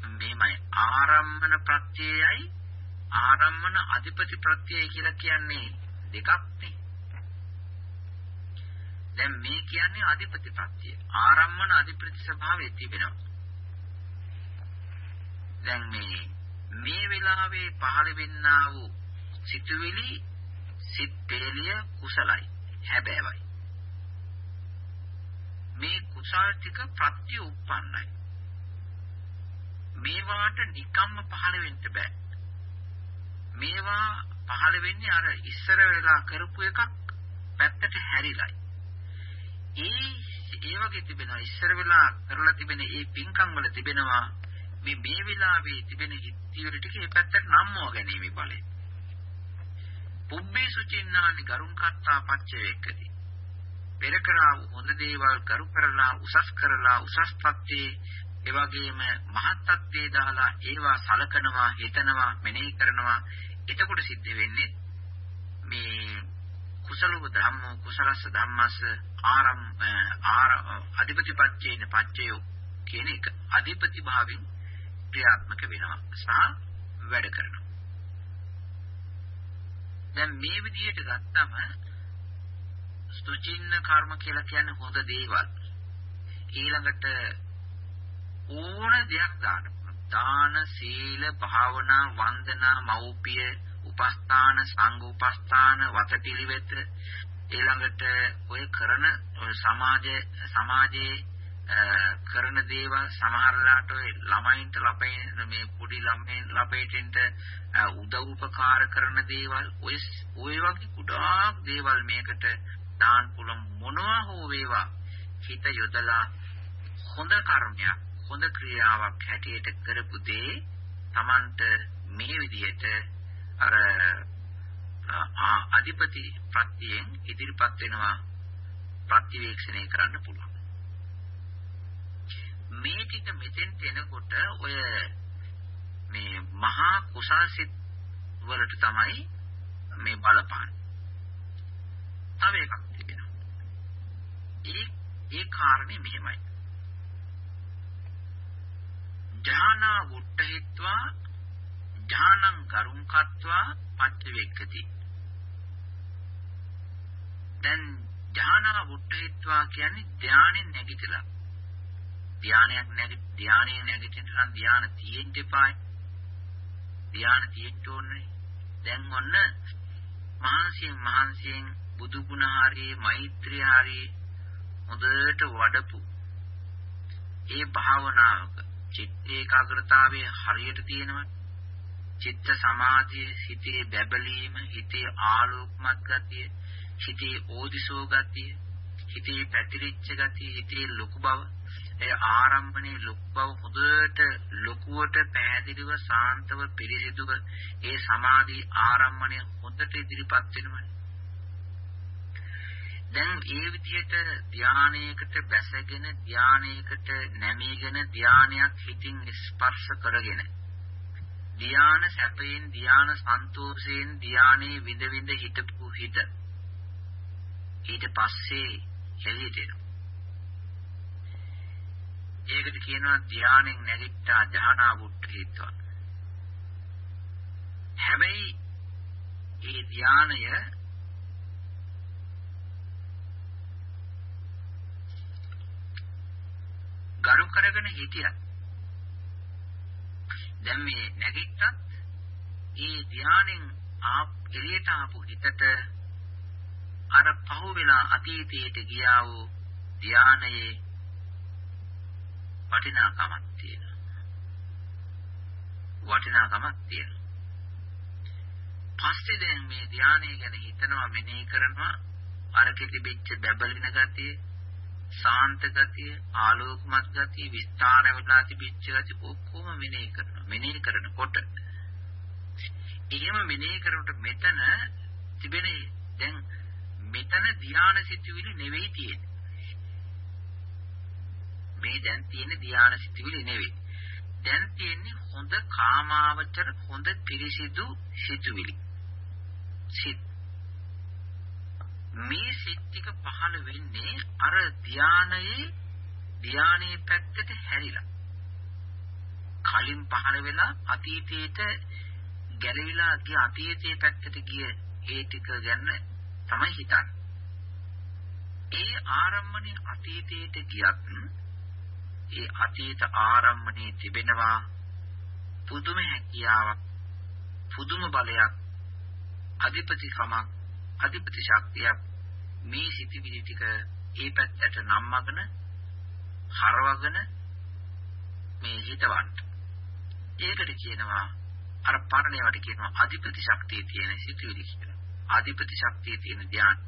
මේමයි ආරම්මන ප්‍රත්‍යයයි ආරම්මන අධිපති ප්‍රත්‍යය කියලා කියන්නේ දෙකක් නේ. දැන් මේ කියන්නේ අධිපති ප්‍රත්‍යය. ආරම්මන අධිපති ස්වභාවය තිබෙනවා. දැන් මේ මේ වෙලාවේ පහළ වෙන්නා වූ සිතුවිලි සිත් පෙරලිය කුසලයි හැබෑවයි මේ කුසල් ටික ප්‍රත්‍ය උප්පන්නයි මේවාට නිකම්ම පහළ වෙන්න බෑ. මේවා පහළ වෙන්නේ අර ඉස්සර වෙලා කරපු එකක් පැත්තට හැරිලයි. ඒ ඒ වගේ තිබෙනවා. ඉස්සර වෙලා කරලා තිබෙන ඒ පින්කම් වල තිබෙනවා. මේ මේ වෙලාවේ තිබෙන හිතිවිලි ටික ඒ පැත්තට නම්මව ගැනීම බලය. පුබ්බේ සුචින්නානි ගරුන් කත්තා පච්ච වේකති. පෙර කරා හොඳ දේවල් කරු කරලා උසස් කරලා උසස් තත්ත්වයේ ඒ වගේම මහත් තත්ත්වයේ දාලා ඒවා සලකනවා හිතනවා මෙනෙහි කරනවා. එතකොට සිද්ධ වෙන්නේ මේ කුසලව ධම්මෝ කුසලස්ස ධම්මස්ස ආරම් ආර අධිපතිපච්චේන පච්චයෝ කියන එක. අධිපති භාවයෙන් ක්‍රියාත්මක වෙනවා සහ වැඩ කරනවා. දැන් මේ විදිහට ගත්තම සුචින්න කර්ම කියලා කියන්නේ හොඳ දේවල්. ඊළඟට ඕන දෙයක් දාන්න. දාන, සීල, භාවනා, වන්දනා, මෞපිය, උපස්ථාන, සංඝ උපස්ථාන, වතපිලිවෙත ඊළඟට ඔය කරන සමාජ සමාජයේ කරන දේවල් සමහරලාට ඔය ළමයින්ට ලපේ මේ පොඩි ළමයින් ලපේටින්ට උදව් උපකාර කරන දේවල් ඔය ඔය වගේ කුඩා දේවල් මේකට දාන්න පුළුවන් මොනවා හෝ වේවා හිත යොදලා හොඳ කර්මයක් හොඳ ක්‍රියාවක් හැටියට කරපු දේ Tamanට මේ විදිහට අර අධිපති ප්‍රත්‍යයෙන් ඉදිරිපත් වෙනවා ප්‍රතිවේක්ෂණය කරන්න පුළුවන්. මේ ටික මෙතෙන්ට එනකොට ඔය මේ මහා කුසල්සිත වලට තමයි මේ බලපාන. තව එකක් තිබෙනවා. ඒ ඒ කාරණේ මෙහෙමයි. ඥානා වුට්ඨහිත්වා ඥානං කරුං කତ୍වා පච්චවේක්කති. දැන් ඥානා වුට්ඨහිත්වා කියන්නේ ධානයෙන් නැගිටලා. ධානයක් නැගිට ධානයේ නැගිටින්න නම් ධාන තියෙන්න එපායි. ධාන තියෙන්න ඕනේ. දැන් ඔන්න මහන්සියෙන් මහන්සියෙන් බුදු ගුණ හරියේ මෛත්‍රිය හරියේ හොඳට වඩපු ඒ භාවනාවක චිත්ත ඒකාග්‍රතාවයේ හරියට තියෙනවා. චිත්ත සමාධියේ හිතේ බැබලීම හිතේ ආලෝකමත් ගතිය හිතේ ඕදිසෝ ගතිය හිතේ පැතිරිච්ච ගතිය හිතේ ලොකු බව. ඒ ආරම්භනේ ලොකු බව හොඳට ලොකුවට පැහැදිලිව සාන්තව පිරිසිදුව ඒ සමාධි ආරම්භනේ හොඳට ඉදිරිපත් වෙනවා. දැන් ඒ විදිහට ධානයකට බැසගෙන ධානයකට නැමීගෙන ධානයක් හිතින් ස්පර්ශ කරගෙන ධාන සැපයෙන් ධාන සන්තෝෂයෙන් ධානයේ විඳ විඳ හිටපු හිත. ඊට පස්සේ එළියට එනවා ඒකට කියනවා ධානයෙන් නැගිට්ටා ධානා වුට්ඨීත්වා හැබැයි ඒ ධානය ගරු කරගෙන හිටියත් දැන් මේ නැගිට්ටත් ඒ ධානයෙන් ආප් එළියට ආපු හිතට අර පහුවෙලා අතීතයට ගියා වූ ධානයේ වටිනාකමක් තියෙනවා. වටිනාකමක් තියෙනවා. පස්සේ දැන් මේ ධානය ගැන හිතනවා මෙනෙහි කරනවා අර කෙටිබෙච්ච බබලින ගතිය සාන්ත ගතිය, ආලෝකමත් ගතිය, විස්තර වෙලා තිබිච්ච ගතිය ඔක්කොම මෙනෙහි කරනවා. මෙනෙහි කරනකොට එහෙම මෙනෙහි කරනකොට මෙතන තිබෙන දැන් මෙතන ධාන සිතුවිලි නෙවෙයි තියෙන්නේ. මේ දැන් තියෙන ධාන සිතුවිලි නෙවෙයි. දැන් තියෙන්නේ හොඳ කාමාවචර හොඳ පිරිසිදු සිතුවිලි. සිත් මේ සිත් ටික පහළ වෙන්නේ අර ධානයේ ධානයේ පැත්තට හැරිලා. කලින් පහළ වෙලා අතීතයට ගැලවිලා ගිය අතීතයේ පැත්තට ගිය ඒ ටික ගැන තමයි හිතන්නේ. ඒ ආරම්මණය අතීතයට ගියත් ඒ අතීත ආරම්මණයේ තිබෙනවා පුදුම හැකියාවක් පුදුම බලයක් අධිපතිකමක් අධිපති ශක්තියක් මේ සිතිවිලි ටික ඒ පැත්තට නම්මගෙන හරවගෙන මේ හිතවන්න. ඒකට කියනවා අර පරණේවට කියනවා අධිපති ශක්තිය තියෙන සිතිවිලි කියලා. අධිපති ශක්තිය තියෙන ධ්‍යාන.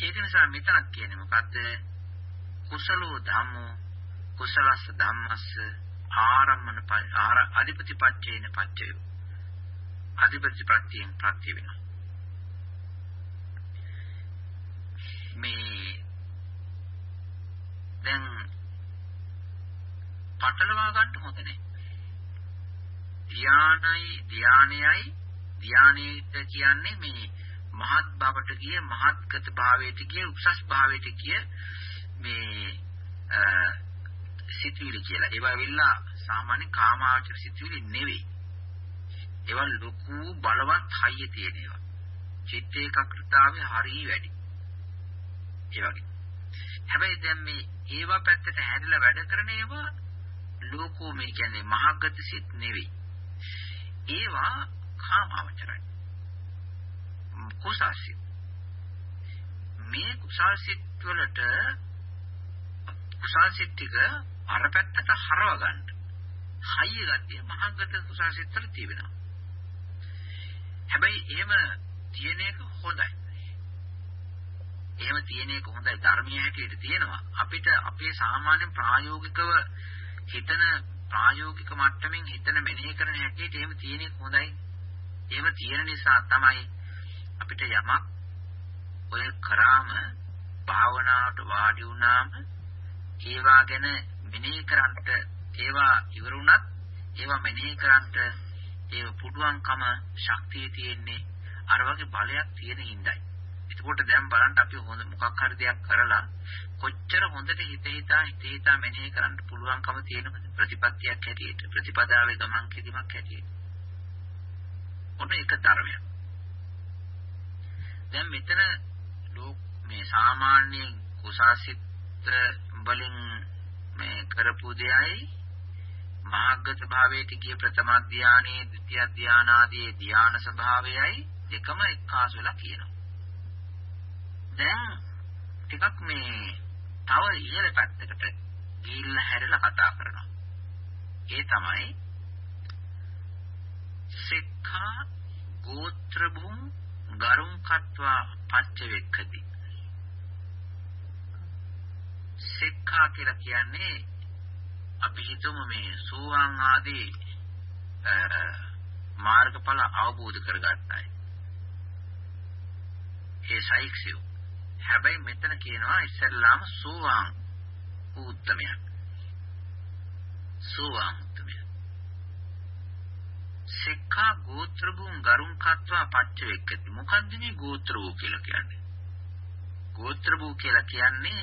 ඒක නිසා මෙතනක් කියන්නේ මොකද්ද? කුසලෝ ධම්මෝ කුසලස්ස ධම්මස්ස ආරම්මන අධිපති පච්චේන පච්චයෝ. අධිපති ප්‍රත්‍යයෙන් ප්‍රත්‍ය වෙනවා. මේ දැන් පටලවා ගන්න හොඳ නැහැ. ධානයි ධානයයි ධානීත කියන්නේ මේ මහත් බවට ගිය මහත්ගත භාවයට ගිය උක්සස් භාවයට ගිය මේ සිතුවිලි කියලා. ඒවා වෙලා සාමාන්‍ය කාමාවචර සිතුවිලි නෙවෙයි. ඒවා ලොකු බලවත් හයිය තියෙන ඒවා. චිත්ත ඒකාග්‍රතාවය හරිය වැඩි. ඒ වගේ. හැබැයි දැන් මේ ඒවා පැත්තට හැරිලා වැඩ කරන ඒවා ලෝකෝ මේ කියන්නේ මහගත සිත් නෙවෙයි. ඒවා කාමාවචරයි. කුසාසිත. මේ කුසාසිත වලට කුසාසිත ටික අර පැත්තට හරව ගන්න. හයිය ගතිය මහගත කුසාසිත වල තියෙනවා. හැබැයි එහෙම තියෙන එක හොඳයි. එහෙම තියෙන එක හොඳයි ධර්මීය හැටියට තියෙනවා. අපිට අපේ සාමාන්‍ය ප්‍රායෝගිකව හිතන ප්‍රායෝගික මට්ටමින් හිතන මෙනෙහි කරන හැටියට එහෙම තියෙන එක හොඳයි. එහෙම තියෙන නිසා තමයි අපිට යමක් ඔය කරාම භාවනාවට වාඩි වුණාම ඒවා ගැන මෙනෙහි කරන්ට ඒවා ඉවරුණත් ඒවා මෙනෙහි කරන්ට ඒ පුදුවන්කම ශක්තිය තියෙන්නේ අර වගේ බලයක් තියෙන හිඳයි. එතකොට දැන් බලන්න අපි හොඳ මොකක් හරි දෙයක් කරලා කොච්චර හොඳට හිත හිතා හිත හිතා මෙනෙහි කරන්න පුළුවන්කම තියෙන ප්‍රතිපත්තියක් හැටියට ප්‍රතිපදාවේ ගමන් කිරීමක් හැටියට. ඔන්න ඒක ධර්මයක්. දැන් මෙතන ලෝක මේ සාමාන්‍ය කුසාසිත වලින් මේ කරපු දෙයයි මාර්ගත භාවයට ගිය ප්‍රථම ධානයේ ද්විතිය ධාන ආදී ධාන ස්වභාවයයි දෙකම එක්කාසු වෙලා කියනවා. දැන් ටිකක් මේ තව ඉහළ පැත්තකට ගිහිල්ලා හැරලා කතා කරනවා. ඒ තමයි සික්ඛා ගෝත්‍ර භූම් ගරුම් කତ୍වා පච්ච වෙක්ඛති. සික්ඛා කියලා කියන්නේ අපි හිතමු මේ සෝවාන් ආදී මාර්ගඵල අවබෝධ කරගන්නයි. ඒ සයික්සියෝ. හැබැයි මෙතන කියනවා ඉස්සෙල්ලාම සෝවාන් උත්තමයන්. සෝවාන් උත්තමයන්. සික්ඛා ගෝත්‍ර භූන් ගරුම් කତ୍වා පච්ච වෙක්කති. මොකද්ද මේ ගෝත්‍ර භූ කියලා කියන්නේ? ගෝත්‍ර භූ කියලා කියන්නේ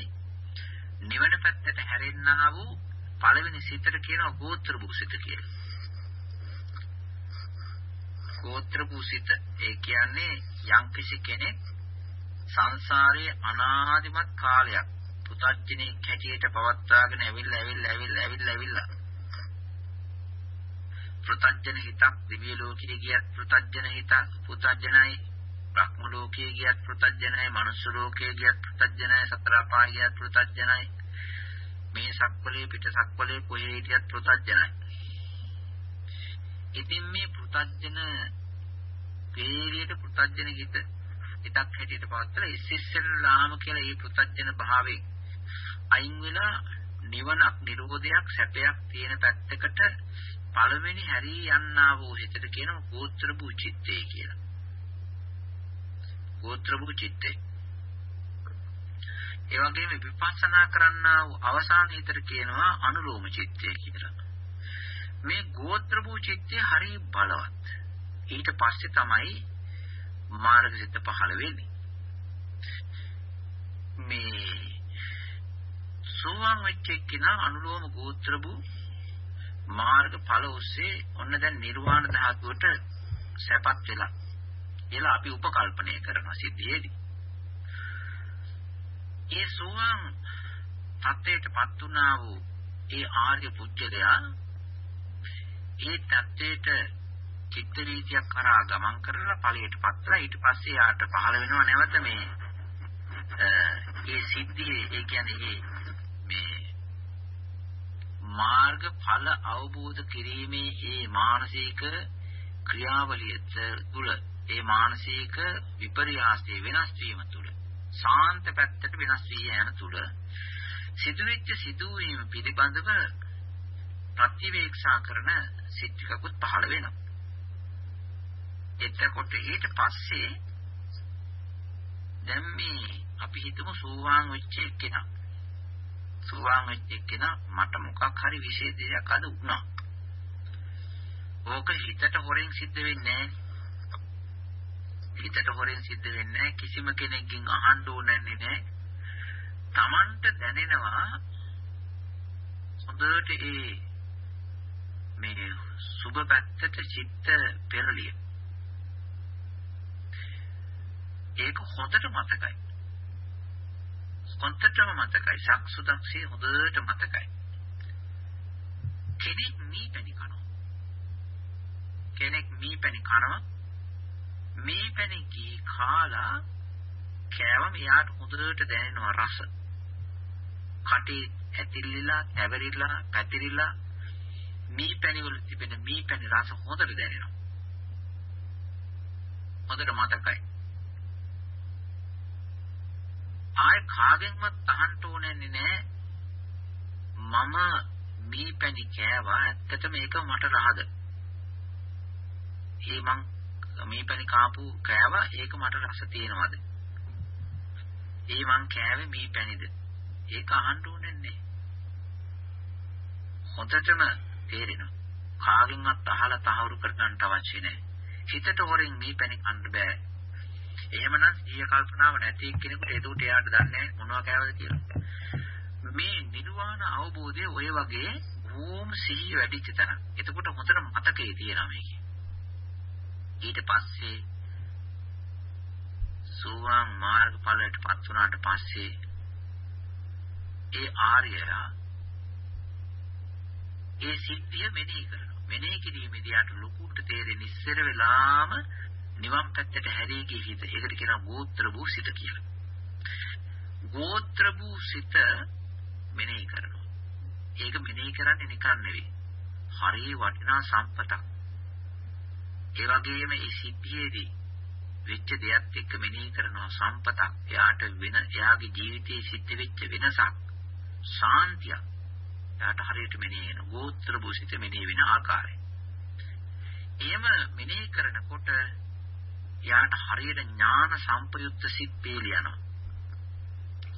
නිවන පැත්තට හැරෙන්නා වූ පළවෙනි සිතට කියනවා ගෝත්‍ර භූසිත කියලා. ගෝත්‍ර භූසිත ඒ කියන්නේ යම්කිසි කෙනෙක් සංසාරයේ අනාදිමත් කාලයක්. පුතඥෙක් හැටියට පවත්වාගෙන ඇවිල්ලා ඇවිල්ලා ඇවිල්ලා ඇවිල්ලා ඇවිල්ලා. පුතඥ හිතක් දිව්‍ය ලෝකයේ ගියත් පුතඥ හිතක් පුතඥයි බ්‍රහ්ම ලෝකයේ ගියත් පුතඥයි මනුස්ස ලෝකයේ ගියත් පුතඥයි සතර පාය ගියත් පුතඥයි මේ සක්වලේ පිට සක්වලේ කොහේ හිටියත් පුතඥයි ඉතින් මේ පුතඥ වේරියට පුතඥ හිත හිතක් හැටියට පවත්තලා ඉස්සෙල්ලාම කියලා මේ පුතඥ භාවයෙන් අයින් වෙලා නිවනක් නිරෝධයක් සැපයක් තියෙන පැත්තකට පළවෙනි හැරී යන්නා වූ හිතට කියනවා ගෝත්‍ර භූ චිත්තේ කියලා. ගෝත්‍ර භූ චිත්තේ. ඒ වගේම විපස්සනා කරන්නා වූ අවසාන හිතට කියනවා අනුලෝම චිත්තේ කියලා. මේ ගෝත්‍ර භූ චිත්තේ හරි බලවත්. ඊට පස්සේ තමයි මාර්ග සිත පහළ වෙන්නේ. මේ සෝවාන් වෙච්ච කෙනා අනුලෝම ගෝත්‍ර භූ මාර්ග ඵල ඔස්සේ ඔන්න දැන් නිර්වාණ ධාතුවට සැපත් වෙලා කියලා අපි උපකල්පනය කරන සිද්ධියේදී ඒ සෝවාන් තත්ත්වයටපත් වුණා වූ ඒ ආර්ය පුජ්‍යලයා ඒ තත්ත්වයට චිත්ත වීතියක් කරා ගමන් කරලා ඵලයටපත් වෙලා ඊට පස්සේ යාට පහළ වෙනව නැවත මේ ඒ සිද්ධියේ ඒ කියන්නේ මේ මාර්ග ඵල අවබෝධ කිරීමේ ඒ මානසික ක්‍රියාවලිය තුළ ඒ මානසික විපර්යාසයේ වෙනස් වීම තුළ ශාන්ත පැත්තට වෙනස් වී යන තුළ සිදුවෙච්ච සිදුවීම පිළිබඳව ප්‍රතිවේක්ෂා කරන සිත්තිකකුත් පහළ වෙනවා. එතකොට ඊට පස්සේ දැන් මේ අපි හිතමු සෝවාන් වෙච්ච කෙනා සෝවාන් වෙච්ච කෙනා මට මොකක් හරි විශේෂයක් අද වුණා. ඕක හිතට හොරෙන් සිද්ධ වෙන්නේ හිතට හොරෙන් සිද්ධ වෙන්නේ කිසිම කෙනෙක්ගෙන් අහන්න ඕනන්නේ නැහැ. Tamanට දැනෙනවා හොඳට ඒ මේ සුබ පැත්තට චිත්ත පෙරලිය. ඒක හොඳට මතකයි. හොඳටම මතකයි. සක්සුදක්ෂේ හොඳට මතකයි. කෙනෙක් මීපැණි කනවා. කෙනෙක් මීපැණි කනවා. මීපැණි කී කාලා කෑවම එයාට හොඳට දැනෙනවා රස. කටේ ඇතිරිලා, ඇවරිලා, පැතිරිලා මීපැණි වල තිබෙන මීපැණි රස හොඳට දැනෙනවා. හොඳට මතකයි. ආය කාගෙන්වත් අහන්න ඕනේ නෑ මම මීපැණි කෑවා ඇත්තට මේක මට රහද ඒ මං මේ පැණි කාපු කෑවා ඒක මට රස තියෙනවද? ඒ මං කෑවේ මේ පැණිද? ඒක අහන්න ඕනේ නැහැ. හොඳටම තේරෙනවා. කාගෙන්වත් අහලා තහවුරු කරගන්න අවශ්‍ය නැහැ. හිතට හොරෙන් මේ පැණි කන්න බෑ. එහෙමනම් ඊය කල්පනාව නැති කෙනෙකුට ඒකට එයාට දන්නේ මොනවා කෑවද කියලා. මේ නිර්වාණ අවබෝධය ඔය වගේ ඕම සිහිය වැඩිච්ච තැන. එතකොට හොඳට මතකයේ තියෙනවා මේකේ. ඊට පස්සේ සෝවාන් මාර්ගඵලයට පත් වුණාට පස්සේ ඒ ආර්යයා ඒ සිද්ධිය මෙනෙහි කරනවා. මෙනෙහි කිරීමේදී යාට ලොකුට තේරෙන ඉස්සර වෙලාම නිවන් පැත්තට හැරී ගිය හිත. ඒකට කියනවා ගෝත්‍ර වූ සිත කියලා. ගෝත්‍ර වූ සිත මෙනෙහි කරනවා. ඒක මෙනෙහි කරන්නේ නිකන් නෙවෙයි. හරිය වටිනා සම්පතක්. ඒ වගේම ඒ සිද්ධියේදී වෙච්ච දෙයක් එක්ක මෙනෙහි කරන සම්පතක් එයාට වෙන එයාගේ ජීවිතයේ සිද්ධ වෙච්ච වෙනසක් ශාන්තියක් එයාට හරියට මෙනෙහි වෙන ගෝත්‍ර භූසිත මෙනෙහි වෙන ආකාරය. එහෙම මෙනෙහි කරනකොට එයාට හරියට ඥාන සම්ප්‍රයුක්ත සිත් පේලියනවා.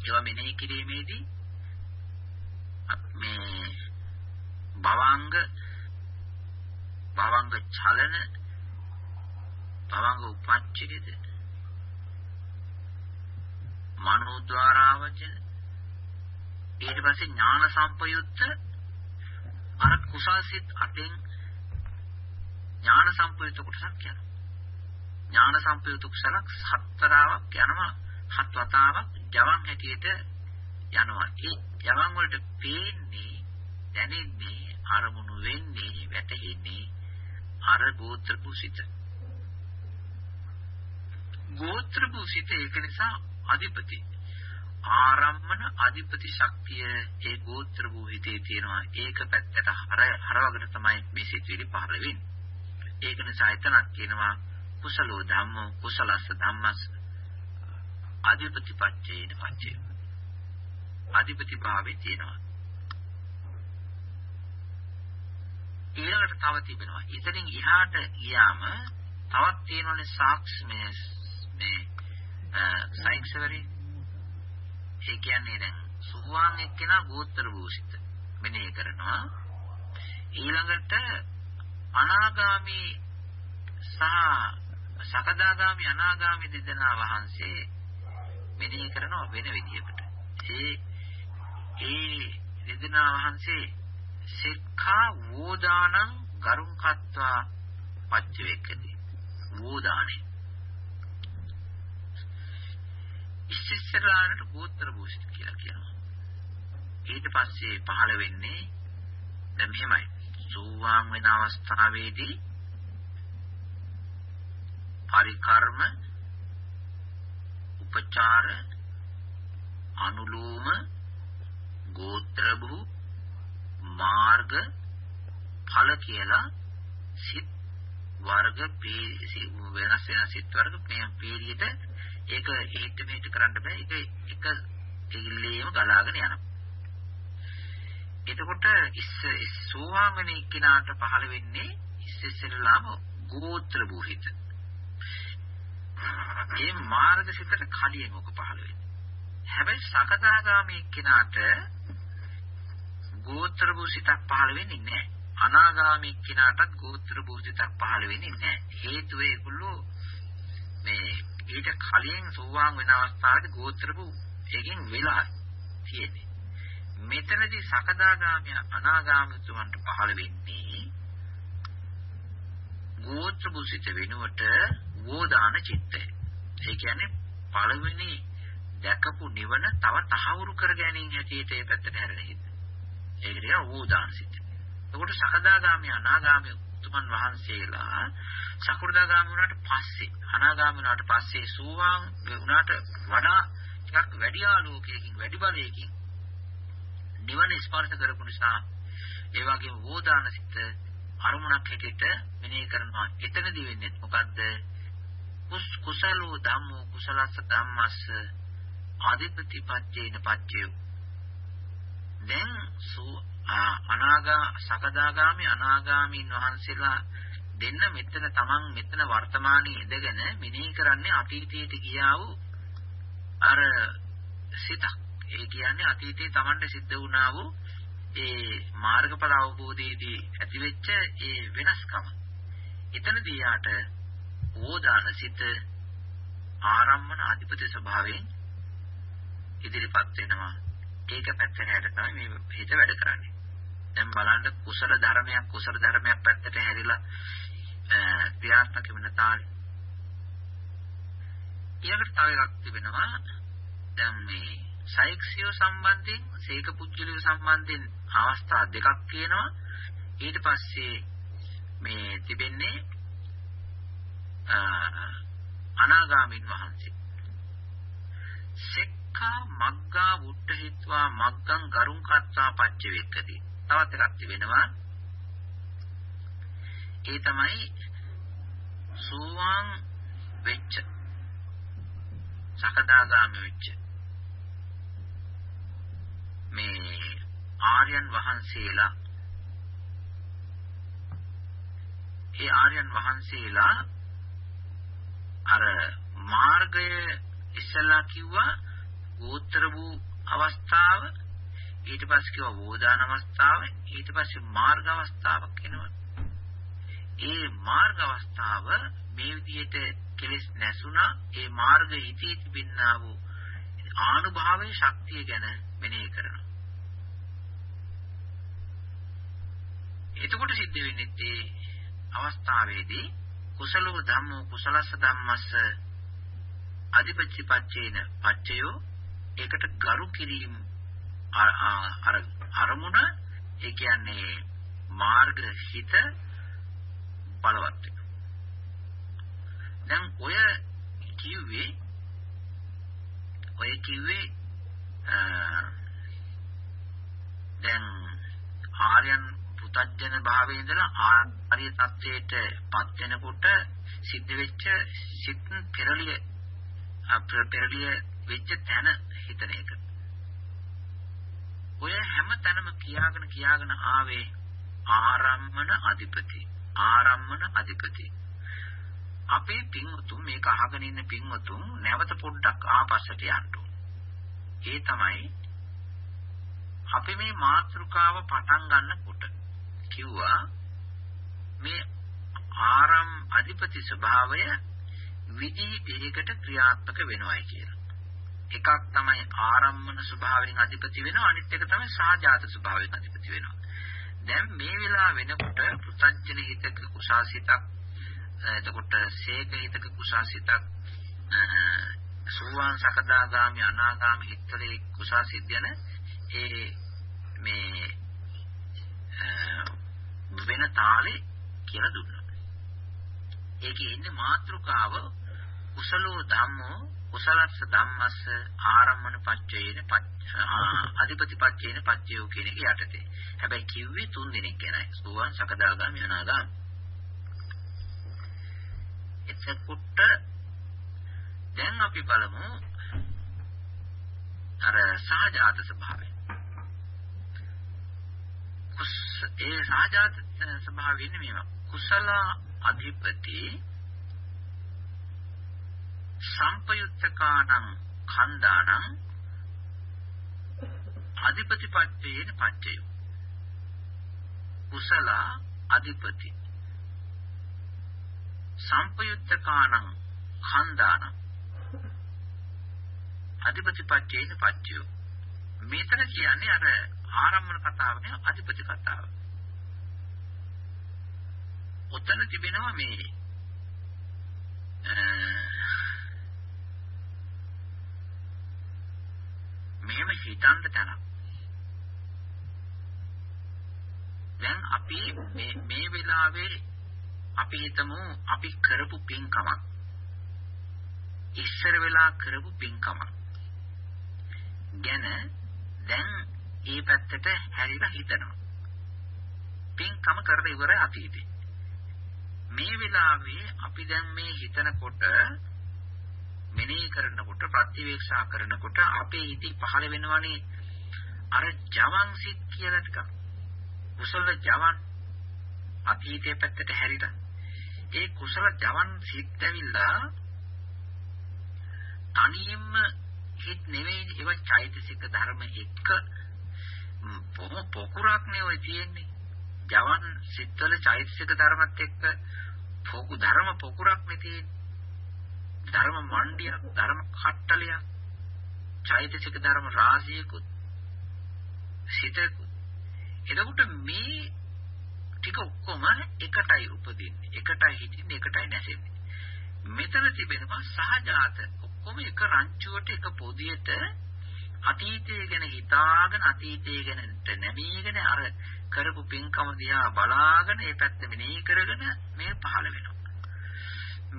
ඒවා මෙනෙහි කිරීමේදී මේ භවංග භවංග චලන භවංග උපච්චිකද මනෝද්වාරාවචන ඊට පස්සේ ඥාන සම්පයුත්ත අර කුසල්සිත අටෙන් ඥාන සම්පයුත්ත කොටසක් යනවා ඥාන සම්පයුත්ත කුසලක් හතරාවක් යනවා. හත් වතාවක් ජවන් හැටියට යනවා. ඒ යමන් වලට පේන්නේ දැනෙන්නේ අරමුණු වෙන්නේ වැටෙන්නේ අර ගෝත්‍ර කුසිත ගෝත්‍ර කුසිත ඒක නිසා අධිපති. ආරම්මන අධිපති ශක්තිය ඒ ගෝත්‍ර වූ හිතේ තියෙනවා. ඒක පැත්තට හර හරවගෙන තමයි මේ සිතුවිලි පහළ වෙන්නේ. ඒක නිසා එතනක් කියනවා කුසලෝ ධම්මෝ කුසලස්ස ධම්මස් අධිපති පච්චේන පච්චේ අධිපති භාවයේ තියෙනවා. ඊළඟට තව තිබෙනවා. ඉතින් ඉහාට ගියාම තවත් තියෙනවනේ සාක්ෂ් මේ මේ සයින්ස්වරි ඒ කියන්නේ දැන් සුවාන් එක්කෙනා ගෝත්‍ර භූෂිත මෙනෙහි කරනවා. ඊළඟට අනාගාමි සහ සකදාගාමි අනාගාමි දෙදෙනා වහන්සේ මෙනෙහි කරනවා වෙන විදිහකට. ඒ ඒ දෙදෙනා වහන්සේ සෙක්ඛා වෝදානං ගරුං කତ୍වා පච්චවේකති වෝදානේ ඉස්සෙස්සලානට ගෝත්‍ර භූෂිත කියලා කියනවා. ඊට පස්සේ පහළ වෙන්නේ දැන් මෙහෙමයි. සෝවාන් වෙන අවස්ථාවේදී පරිකර්ම උපචාර අනුලෝම ගෝත්‍ර භූ මාර්ග ඵල කියලා සිත් වර්ග වෙනස් වෙන සිත් වර්ග මේ පීරියට ඒක හේත් මෙහෙට කරන්න බෑ. ඒක එක තිල්ලේම ගලාගෙන යනවා. එතකොට ඉස්ස සෝවාන් වෙන එක්කිනාට පහළ වෙන්නේ ඉස්සෙල්ලාම ගෝත්‍ර භූහිත ඒ මාර්ග සිතට කලින් ඔක පහළ වෙන්නේ හැබැයි සකදාගාමී කෙනාට ගෝත්‍ර භූසිතක් පහළ වෙන්නේ නැහැ. අනාගාමී කෙනාටත් ගෝත්‍ර භූසිතක් පහළ වෙන්නේ නැහැ. හේතුව ඒගොල්ලෝ මේ ඊට කලින් සෝවාන් වෙන අවස්ථාවේදී ගෝත්‍ර භූ එකකින් වෙලා තියෙන්නේ. මෙතනදී සකදාගාමී අනාගාමී තුමන්ට පහළ වෙන්නේ ගෝත්‍ර භූසිත වෙනුවට වෝදාන චිත්තය. ඒ කියන්නේ පළවෙනි දැකපු නිවන තව තහවුරු කර ගැනීම හැටියට ඒ පැත්තට හැරෙන හිත. ඒකට කියන වූදානසිත. එතකොට සකදාගාමි අනාගාමි උතුමන් වහන්සේලා සකෘදාගාමි වුණාට පස්සේ අනාගාමි වුණාට පස්සේ සෝවාන් වුණාට වඩා ටිකක් වැඩි ආලෝකයකින් වැඩි බලයකින් නිවන ස්පර්ශ කරපු නිසා ඒ වගේම වෝදානසිත අරමුණක් හැටියට මෙනෙහි කරනවා. එතනදී වෙන්නේ මොකද්ද? කුසලෝ ධම්මෝ කුසලස්ස ධම්මස්ස අධිපති පච්චේන පච්චය දැන් සෝ අනාගා සකදාගාමි අනාගාමීන් වහන්සේලා දෙන්න මෙතන තමන් මෙතන වර්තමානයේ ඉඳගෙන මෙනෙහි කරන්නේ අතීතයට ගියා වූ අර සිතක්. ඒ කියන්නේ අතීතයේ තමන්ට සිද්ධ වුණා වූ ඒ මාර්ගඵල අවබෝධයේදී ඇතිවෙච්ච ඒ වෙනස්කම. එතනදී යාට ඕදාන සිත ආරම්මන අධිපති ස්වභාවයෙන් ඉදිරිපත් වෙනවා. ඒක පැත්තට හැර තමයි මේ හිත වැඩ කරන්නේ. දැන් බලන්න කුසල ධර්මයක් කුසල ධර්මයක් පැත්තට හැරිලා ක්‍රියාත්මක වෙන තාලේ. ඊළඟට තව එකක් තිබෙනවා. දැන් මේ සයික්සියෝ සම්බන්ධයෙන් සීක පුජ්‍යලිය සම්බන්ධයෙන් අවස්ථා දෙකක් තියෙනවා. ඊට පස්සේ මේ තිබෙන්නේ අනාගාමින් වහන්සේ. සෙක්ඛා මග්ගා වුට්ඨ හිත්වා මග්ගං ගරුං කත්තා පච්ච වෙක්කති. තවත් එකක් තිබෙනවා. ඒ තමයි සෝවාන් වෙච්ච සකදාගාමී වෙච්ච මේ ආර්යයන් වහන්සේලා ඒ ආර්යයන් වහන්සේලා අර මාර්ගය ඉස්සලා කිව්වා ගෝත්‍ර වූ අවස්ථාව ඊට පස්සේ කිව්වා වෝදාන අවස්ථාව ඊට පස්සේ මාර්ග අවස්ථාවක් එනවා ඒ මාර්ග අවස්ථාව මේ විදිහට කෙලස් නැසුණා. ඒ මාර්ග හිතේ තිබෙනා වූ ආනුභාවයේ ශක්තිය ගැන මෙනෙහි කරනවා. එතකොට සිද්ධ වෙන්නේ ඒ අවස්ථාවේදී කුසලෝ ධම්මෝ කුසලස්ස ධම්මස්ස අධිපච්චි පච්චේන පච්චයෝ ඒකට ගරු කිරීම අර අරමුණ ඒ කියන්නේ මාර්ග හිත බලවත් දැන් ඔය කිව්වේ ඔය කිව්වේ දැන් ආර්යයන් පුතඥ භාවයේ ඉඳලා ආර්ය තත්වයට පත් වෙනකොට සිද්ධ වෙච්ච සිත් පෙරලිය පෙරලිය වෙච්ච තැන හිතන එක. ඔය හැම තැනම කියාගෙන කියාගෙන ආවේ ආරම්මන අධිපති ආරම්මන අධිපති අපේ පින්වතුන් මේක අහගෙන ඉන්න පින්වතුන් නැවත පොඩ්ඩක් ආපස්සට යන්න ඒ තමයි අපි මේ මාතෘකාව පටන් ගන්නකොට කිව්වා මේ ආරම් අධිපති ස්වභාවය විදි දෙයකට ක්‍රියාත්මක වෙනවයි කියලා. එකක් තමයි ආරම්මන ස්වභාවයෙන් අධිපති වෙනවා අනිත් එක තමයි සහජාත ස්වභාවයෙන් අධිපති වෙනවා. දැන් මේ වෙලාව වෙනකොට පුතඥ හිතක කුසාසිතක් එතකොට සේක හිතක කුසාසිතක් සෝවාන් සකදාගාමි අනාගාමි හිතේ කුසාසිත යන ඒ මේ වෙන තාලේ කියලා දුන්නා. ඒකේ ඉන්නේ මාත්‍රිකාව කුසලෝ ධම්මෝ කුසලස්ස ධම්මස්ස ආරම්මන පච්චේන අධිපති පච්චේන පච්චයෝ කියන එක යටතේ. හැබැයි කිව්වේ තුන් දිනක් ගැනයි. සෝවාන් සකදාගාමි අනාගාමි. එතකොට දැන් අපි බලමු අර සහජාත ස්වභාවය. කුස් ඒ සහජාත ස්වභාවය ඉන්නේ මේවා. කුසල අධිපති සම්පයුත්තකානං කන්දානං අධිපතිපත්තේන පච්චය කුසල අධිපති සම්පයුත්තකානං කන්දානං අධිපතිපත්තේන පච්චය මේතර කියන්නේ අර ආරම්භන කතාවනේ අධිපති කතාව ඔතන තිබෙනවා මේ මෙහෙම හිතන්න තැනක්. දැන් අපි මේ මේ වෙලාවේ අපි හිතමු අපි කරපු පින්කමක්. ඉස්සර වෙලා කරපු පින්කමක්. ගැන දැන් ඒ පැත්තට හැරිලා හිතනවා. පින්කම කරලා ඉවරයි අතීතේ. මේ වෙලාවේ අපි දැන් මේ හිතනකොට මෙනෙහි කරනකොට ප්‍රතිවේක්ෂා කරනකොට අපේ හිතේ පහළ වෙනවනේ අර ජවන් සිත් කියලා ටිකක්. කුසල ජවන් අතීතයේ පැත්තට හැරිලා ඒ කුසල ජවන් සිත් ඇවිල්ලා තනියම හිත නෙවෙයි ඒව චෛතසික ධර්ම එක්ක පොකුරක් නේ ඔය තියෙන්නේ. ජවන් සිත්වල චෛතසික ධර්මත් එක්ක පොකු ධර්ම පොකුරක් නේ තියෙන්නේ. ධර්ම මණ්ඩියක්, ධර්ම කට්ටලයක්, චෛතසික ධර්ම රාශියකුත් සිතකුත්. එතකොට මේ ටික ඔක්කොම එකටයි උපදින්නේ. එකටයි හිටින්නේ, එකටයි නැසෙන්නේ. මෙතන තිබෙනවා සහජාත ඔක්කොම එක රංචුවට එක පොදියට අතීතය ගැන හිතාගෙන අතීතය ගැන නැමීගෙන අර කරපු පින්කම දිහා බලාගෙන ඒ පැත්ත මෙනෙහි කරගෙන මේ පහළ වෙනවා.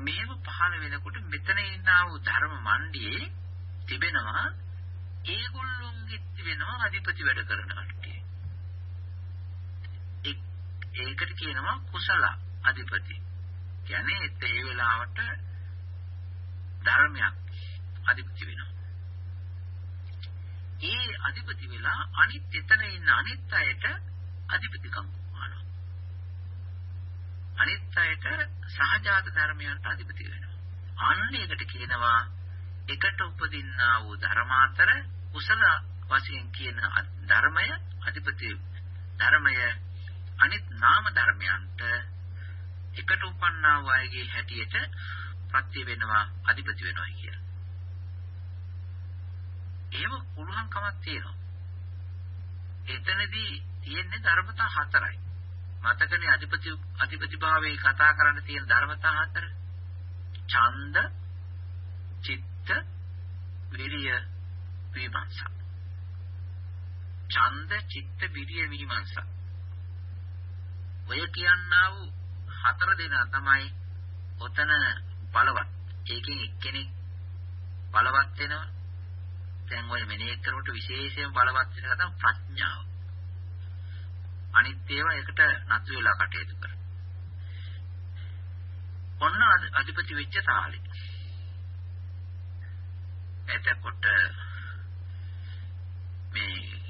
මේව පහළ වෙනකොට මෙතන ඉන්නා වූ ධර්ම මණ්ඩියේ තිබෙනවා ඒගොල්ලොන්ගේ තිබෙනවා අධිපති වැඩ කරන කට්ටිය. ඒකට කියනවා කුසල අධිපති. කියන්නේ ඒ වෙලාවට ධර්මයක් අධිපති වෙනවා. ඒ අධිපති වෙලා අනිත් එතන ඉන්න අනිත් අයට අධිපතිකම් කරනවා. අනිත් අයට සහජාත ධර්මයන්ට අධිපති වෙනවා. අන්න ඒකට කියනවා එකට උපදින්නා වූ ධර්මාතර කුසල වශයෙන් කියන ධර්මය අධිපති ධර්මය අනිත් නාම ධර්මයන්ට එකට උපන්නා වූ අයගේ හැටියට ප්‍රත්‍ය වෙනවා අධිපති වෙනවා කියලා. එහෙම පුළුවන්කමක් තියෙනවා. එතනදී තියෙන්නේ ධර්මතා හතරයි. මතකනේ අධිපති අධිපති භාවයේ කතා කරන්න තියෙන ධර්මතා හතර. ඡන්ද, චිත්ත, විරිය, විමර්ශන. ඡන්ද, චිත්ත, විරිය, විමර්ශන. ඔය කියන්නා වූ හතර දෙනා තමයි ඔතන බලවත්. ඒකෙන් එක්කෙනෙක් බලවත් වෙනවා. දැන් ඔය මෙනෙහි කරනකොට විශේෂයෙන් බලවත් වෙන එක තමයි ප්‍රඥාව. අනිත් ඒවා එකට නතු වෙලා කටයුතු කරනවා. ඔන්න අධිපති වෙච්ච තාලෙ. එතකොට මේ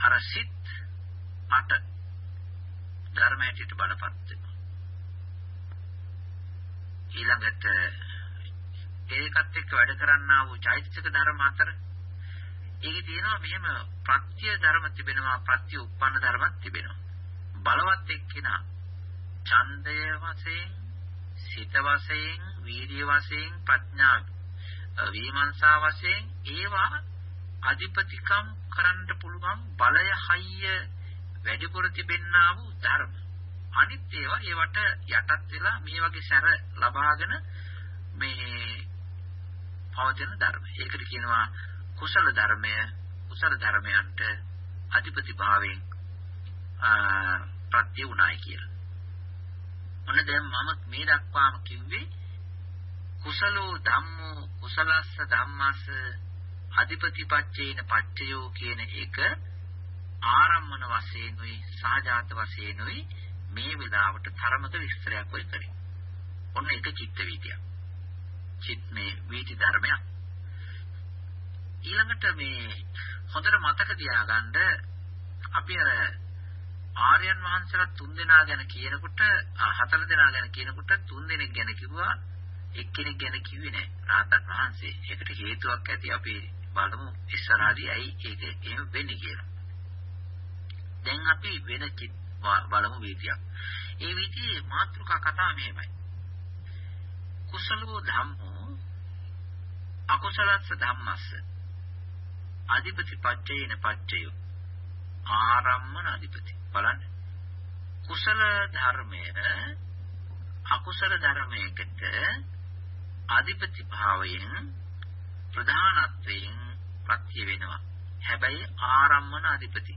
අර සිත් අට ධර්මයට බලපත් වෙනවා. ඊළඟට ඒකත් එක්ක වැඩ කරන්නා වූ චෛතසික ධර්ම අතර ඒකේ තියෙනවා මෙහෙම ප්‍රත්‍ය ධර්ම තිබෙනවා ප්‍රත්‍ය උප්පන්න ධර්මත් තිබෙනවා. බලවත් එක්කිනා ඡන්දය වශයෙන් සිත වශයෙන් වීර්ය වශයෙන් ප්‍රඥා විමර්ශා වශයෙන් ඒවා අධිපතිකම් කරන්න පුළුවන් බලය හයිය වැඩිපුර තිබෙන්නා වූ ධර්ම. අනිත් ඒවා ඒවට යටත් වෙලා මේ වගේ සැර ලබාගෙන මේ පවතින ධර්ම. ඒකට කියනවා කුසල ධර්මය කුසල ධර්මයන්ට අධිපති භාවයෙන් ප්‍රත්‍ය උනායි කියලා. ඔන්න දැන් මම මේ දක්වාම කිව්වේ කුසලෝ ධම්මෝ කුසලස්ස ධම්මස්ස අධිපති පච්චේන පච්චයෝ කියන එක ආරම්මන වශයෙන්ුයි සහජාත වශයෙන්ුයි මේ විලාවට තරමක විස්තරයක් වෙයි කරේ. ඔන්න ඒක චිත්ත වීතියක්. චිත් මේ වීති ධර්මයක්. ඊළඟට මේ හොඳට මතක තියාගන්න අපි අර ආර්යයන් වහන්සේලා තුන් දෙනා ගැන කියනකොට හතර දෙනා ගැන කියනකොට තුන් දෙනෙක් ගැන කිව්වා එක්කෙනෙක් ගැන කිව්වේ නෑ රාතන් වහන්සේ. ඒකට හේතුවක් ඇති අපි බලමු ඉස්සරහදී ඇයි ඒක එහෙම වෙන්නේ කියලා. දැන් අපි වෙන චිත් බලමු වීතියක්. ඒ වීතියේ මාතෘකා කතාව මෙහෙමයි. කුසලෝ ධම්මෝ අකුසලස්ස ධම්මස්ස. අධිපති පච්චේන පච්චය. ආරම්මන අධිපති. බලන්න. කුසල ධර්මය අකුසල ධර්මයකට අධිපති භාවයෙන් ප්‍රධානත්වයෙන් ප්‍රත්‍ය වෙනවා. හැබැයි ආරම්මන අධිපති.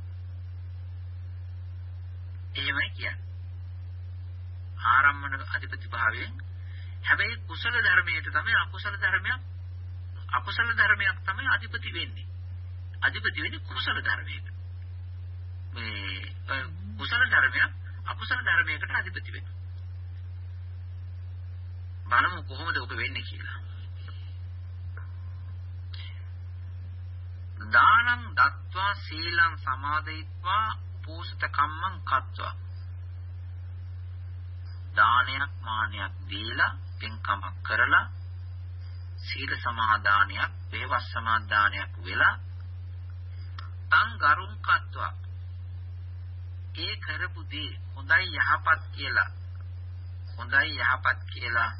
එහෙමයි කියන්නේ. ආරම්මන අධිපති භාවයෙන් හැබැයි කුසල ධර්මයට තමයි අකුසල ධර්මයක් අකුසල ධර්මයක් තමයි අධිපති වෙන්නේ. අධිපති වෙන්නේ කුසල ධර්මයකට. මේ කුසල ධර්මයක් අකුසල ධර්මයකට අධිපති වෙනවා. බලමු කොහොමද ඔබ වෙන්නේ කියලා. දානං දත්වා සීලං සමාදයිත්වා පෝසත කම්මං කତ୍වා දානයක් මානයක් දීලා පින්කමක් කරලා සීල සමාදානයක් වේවස් සමාදානයක් වෙලා තං ගරුම් කත්වා. ඒ කරපු දේ හොඳයි යහපත් කියලා. හොඳයි යහපත් කියලා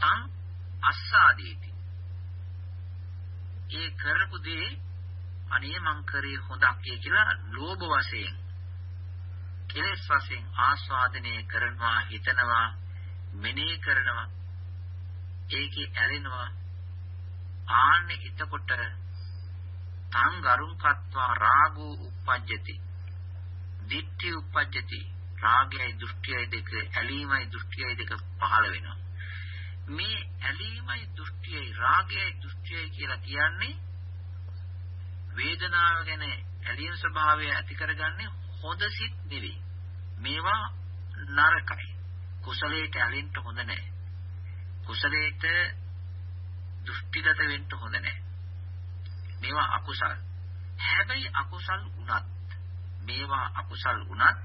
තං අස්සාදීති. ඒ කරපු දේ අනේ මං කරේ හොඳක් කියලා ලෝභ වශයෙන් කෙලෙස් වශයෙන් ආස්වාදනය කරනවා හිතනවා මෙනෙහි කරනවා. ඒකේ ඇලෙනවා. ආන්නේ එතකොට තං ගරුං කତ୍වා රාගෝ uppajjati දිට්ඨි uppajjati රාගයයි දෘෂ්ටියයි දෙක ඇලීමයි දෘෂ්ටියයි දෙක පහළ වෙනවා. මේ ඇලීමයි දෘෂ්ටියයි රාගයයි දෘෂ්ටියයි කියලා කියන්නේ වේදනාව ගැන ඇලීම් ස්වභාවය ඇති කරගන්නේ හොඳ සිත් නෙවෙයි. මේවා නරකයි. කුසලයට ඇලෙන්න හොඳ නැහැ. කුසලයට දෘෂ්ටිගත වෙන්න හොඳ නැහැ. මේවා අකුසල්. හැබැයි අකුසල් වුණත් මේවා අකුසල් වුණත්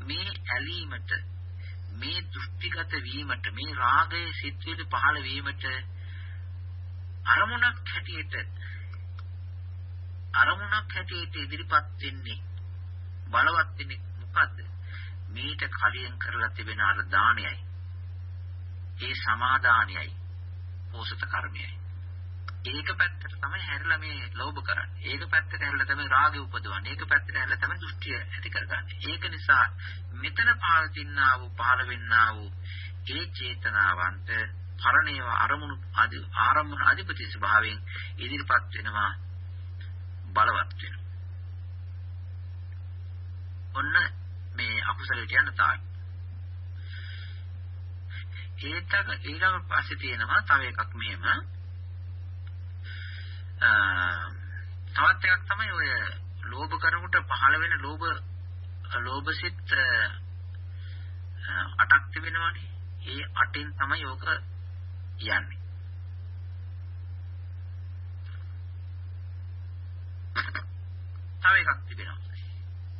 මේ ඇලීමට මේ දෘෂ්ටිගත වීමට මේ රාගයේ සිත්විලි පහළ වීමට අරමුණක් හැටියට අරමුණක් හැටියට ඉදිරිපත් වෙන්නේ බලවත් වෙන්නේ මොකද්ද? මීට කලින් කරලා තිබෙන අර දානයයි ඒ සමාදානයයි පෝසත කර්මයයි. ඒක පැත්තට තමයි හැරිලා මේ ලෝභ කරන්නේ. ඒක පැත්තට හැරිලා තමයි රාගය උපදවන්නේ. ඒක පැත්තට හැරිලා තමයි දෘෂ්ටිය ඇති කරගන්නේ. ඒක නිසා මෙතන පහළතින්නා වූ පහළ වෙන්නා වූ ඒ චේතනාවන්ට පරණේව අරමුණු ආදි ආරම්භන අධිපති ස්වභාවයෙන් ඉදිරිපත් වෙනවා බලවත් වෙනවා. ඔන්න මේ අකුසලයට යන තාක් ඒතක ඊළඟ පස්සේ තියෙනවා තව එකක් මෙහෙම. තවත් එකක් තමයි ඔය ලෝභ කරනකොට පහළ වෙන ලෝභ ලෝභසිත අටක් තිබෙනවනේ. ඒ අටෙන් තමයි ඕක යන්නේ. තව එකක් තිබෙනවා.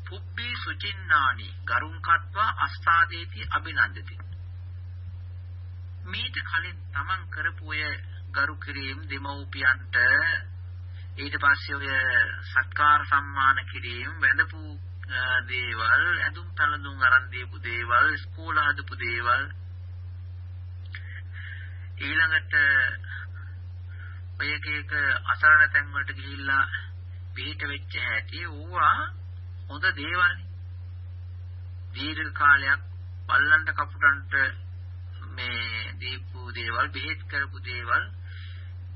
පුබ්බේ සුචින්නානි ගරුං කତ୍වා අස්ථාදේති අභිනන්දති. මීට කලින් තමන් කරපු ඔය ගරු කිරීම දෙමව්පියන්ට ඊට පස්සේ ඔය සත්කාර සම්මාන කිරීම වැඳපු දේවල් ඇඳුම් තලඳුම් අරන් දීපු දේවල් ස්කෝල හදපු දේවල්. ඊළඟට ඔය එක එක අසරණ තැන් වලට ගිහිල්ලා පිට වෙච්ච හැටි ඌවා හොඳ දේවල්නේ. දීර්ඝ කාලයක් බල්ලන්ට කපුටන්ට මේ දීපු දේවල් බෙහෙත් කරපු දේවල්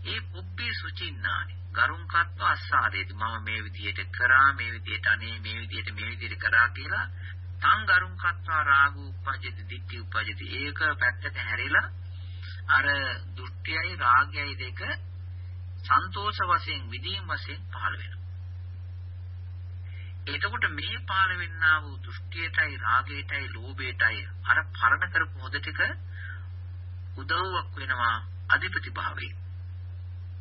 ඒ පුබ්බේ සුචින්නානි. ගරුන් කත්ව අස්සාදේද මම මේ විදිහට කරා මේ විදිහට අනේ මේ විදිහට මේ විදිහට කරා කියලා තං ගරුන් කත්වා රාගු උපජ්ජති දිට්ඨි උපජ්ජති ඒක පැත්තට හැරිලා අර දුට්ඨියයි රාගයයි දෙක සන්තෝෂ වශයෙන් විදීම් වශයෙන් පහළ වෙනවා. එතකොට මේ පාල වෙන්නා වූ දෘෂ්ටියටයි රාගයටයි ලෝභයටයි අර පරණ කරපු හොද ටික උදව්වක් වෙනවා අධිපති භාවයෙන්.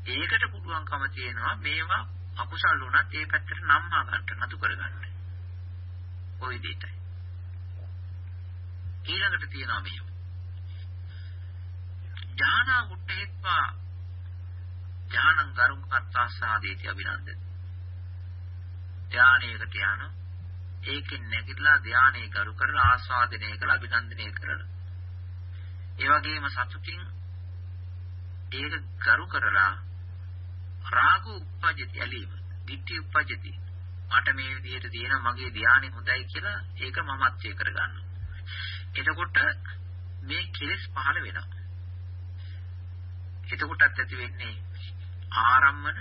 ඒකට පුළුවන්කම තියෙනවා මේවා අකුසල් වුණත් ඒ පැත්තට නම්මා ගන්න නතු කරගන්න. ওই දෙයටයි. ඊළඟට තියෙනවා මෙහෙම. ඥාන උට්ඨේත්වා ඥානං ගරුං කත්තා සාදීති අභිනන්දති. ධානයකට යන ඒකෙන් නැගිටලා ධානයේ කරු කරලා ආස්වාදනය කරලා අභිනන්දනය කරලා ඒ වගේම සතුටින් ඒක ගරු කරලා රාග උපජ්ජති ඇලීම, ditthi උපජ්ජති. මට මේ විදිහට තියෙන මගේ ධානය හොඳයි කියලා ඒක මමත්වයේ කරගන්නවා. එතකොට මේ කෙලෙස් පහළ වෙනවා. එතකොටත් ඇති වෙන්නේ ආරම්මන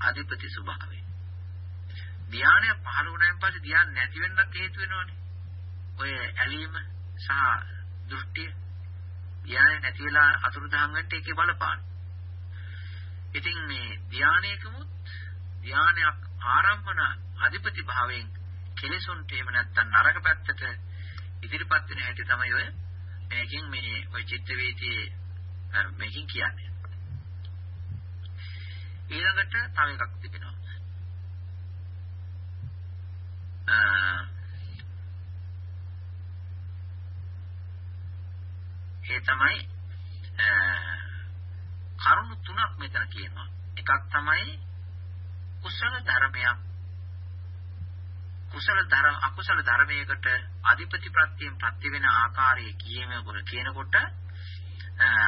අධිපති ස්වභාවය. ධානය පහළ වුණාන් පස්සේ ධානය නැති වෙන්නත් හේතු වෙනවනේ. ඔය ඇලීම සහ දෘෂ්ටිය ධානය නැති වෙලා අතුරුදහන් වෙන්න ඒකේ බලපාන. ඉතින් මේ ධානයකමුත් ධානයක් ආරම්භන අධිපති භාවයෙන් කෙලෙසුන්ට එහෙම නැත්නම් නරක පැත්තට ඉදිරිපත් වෙන හැටි තමයි ඔය මේකෙන් මේ ඔය චිත්ත වේදියේ මේකෙන් කියන්නේ. ඊළඟට තව එකක් තිබෙනවා. ඒ තමයි කරුණු තුනක් මෙතන කියනවා. එකක් තමයි කුසල ධර්මයක් කුසල ධර්ම අකුසල ධර්මයකට අධිපති ප්‍රත්‍යයෙන් ප්‍රති වෙන ආකාරයේ කියමකොට කියනකොට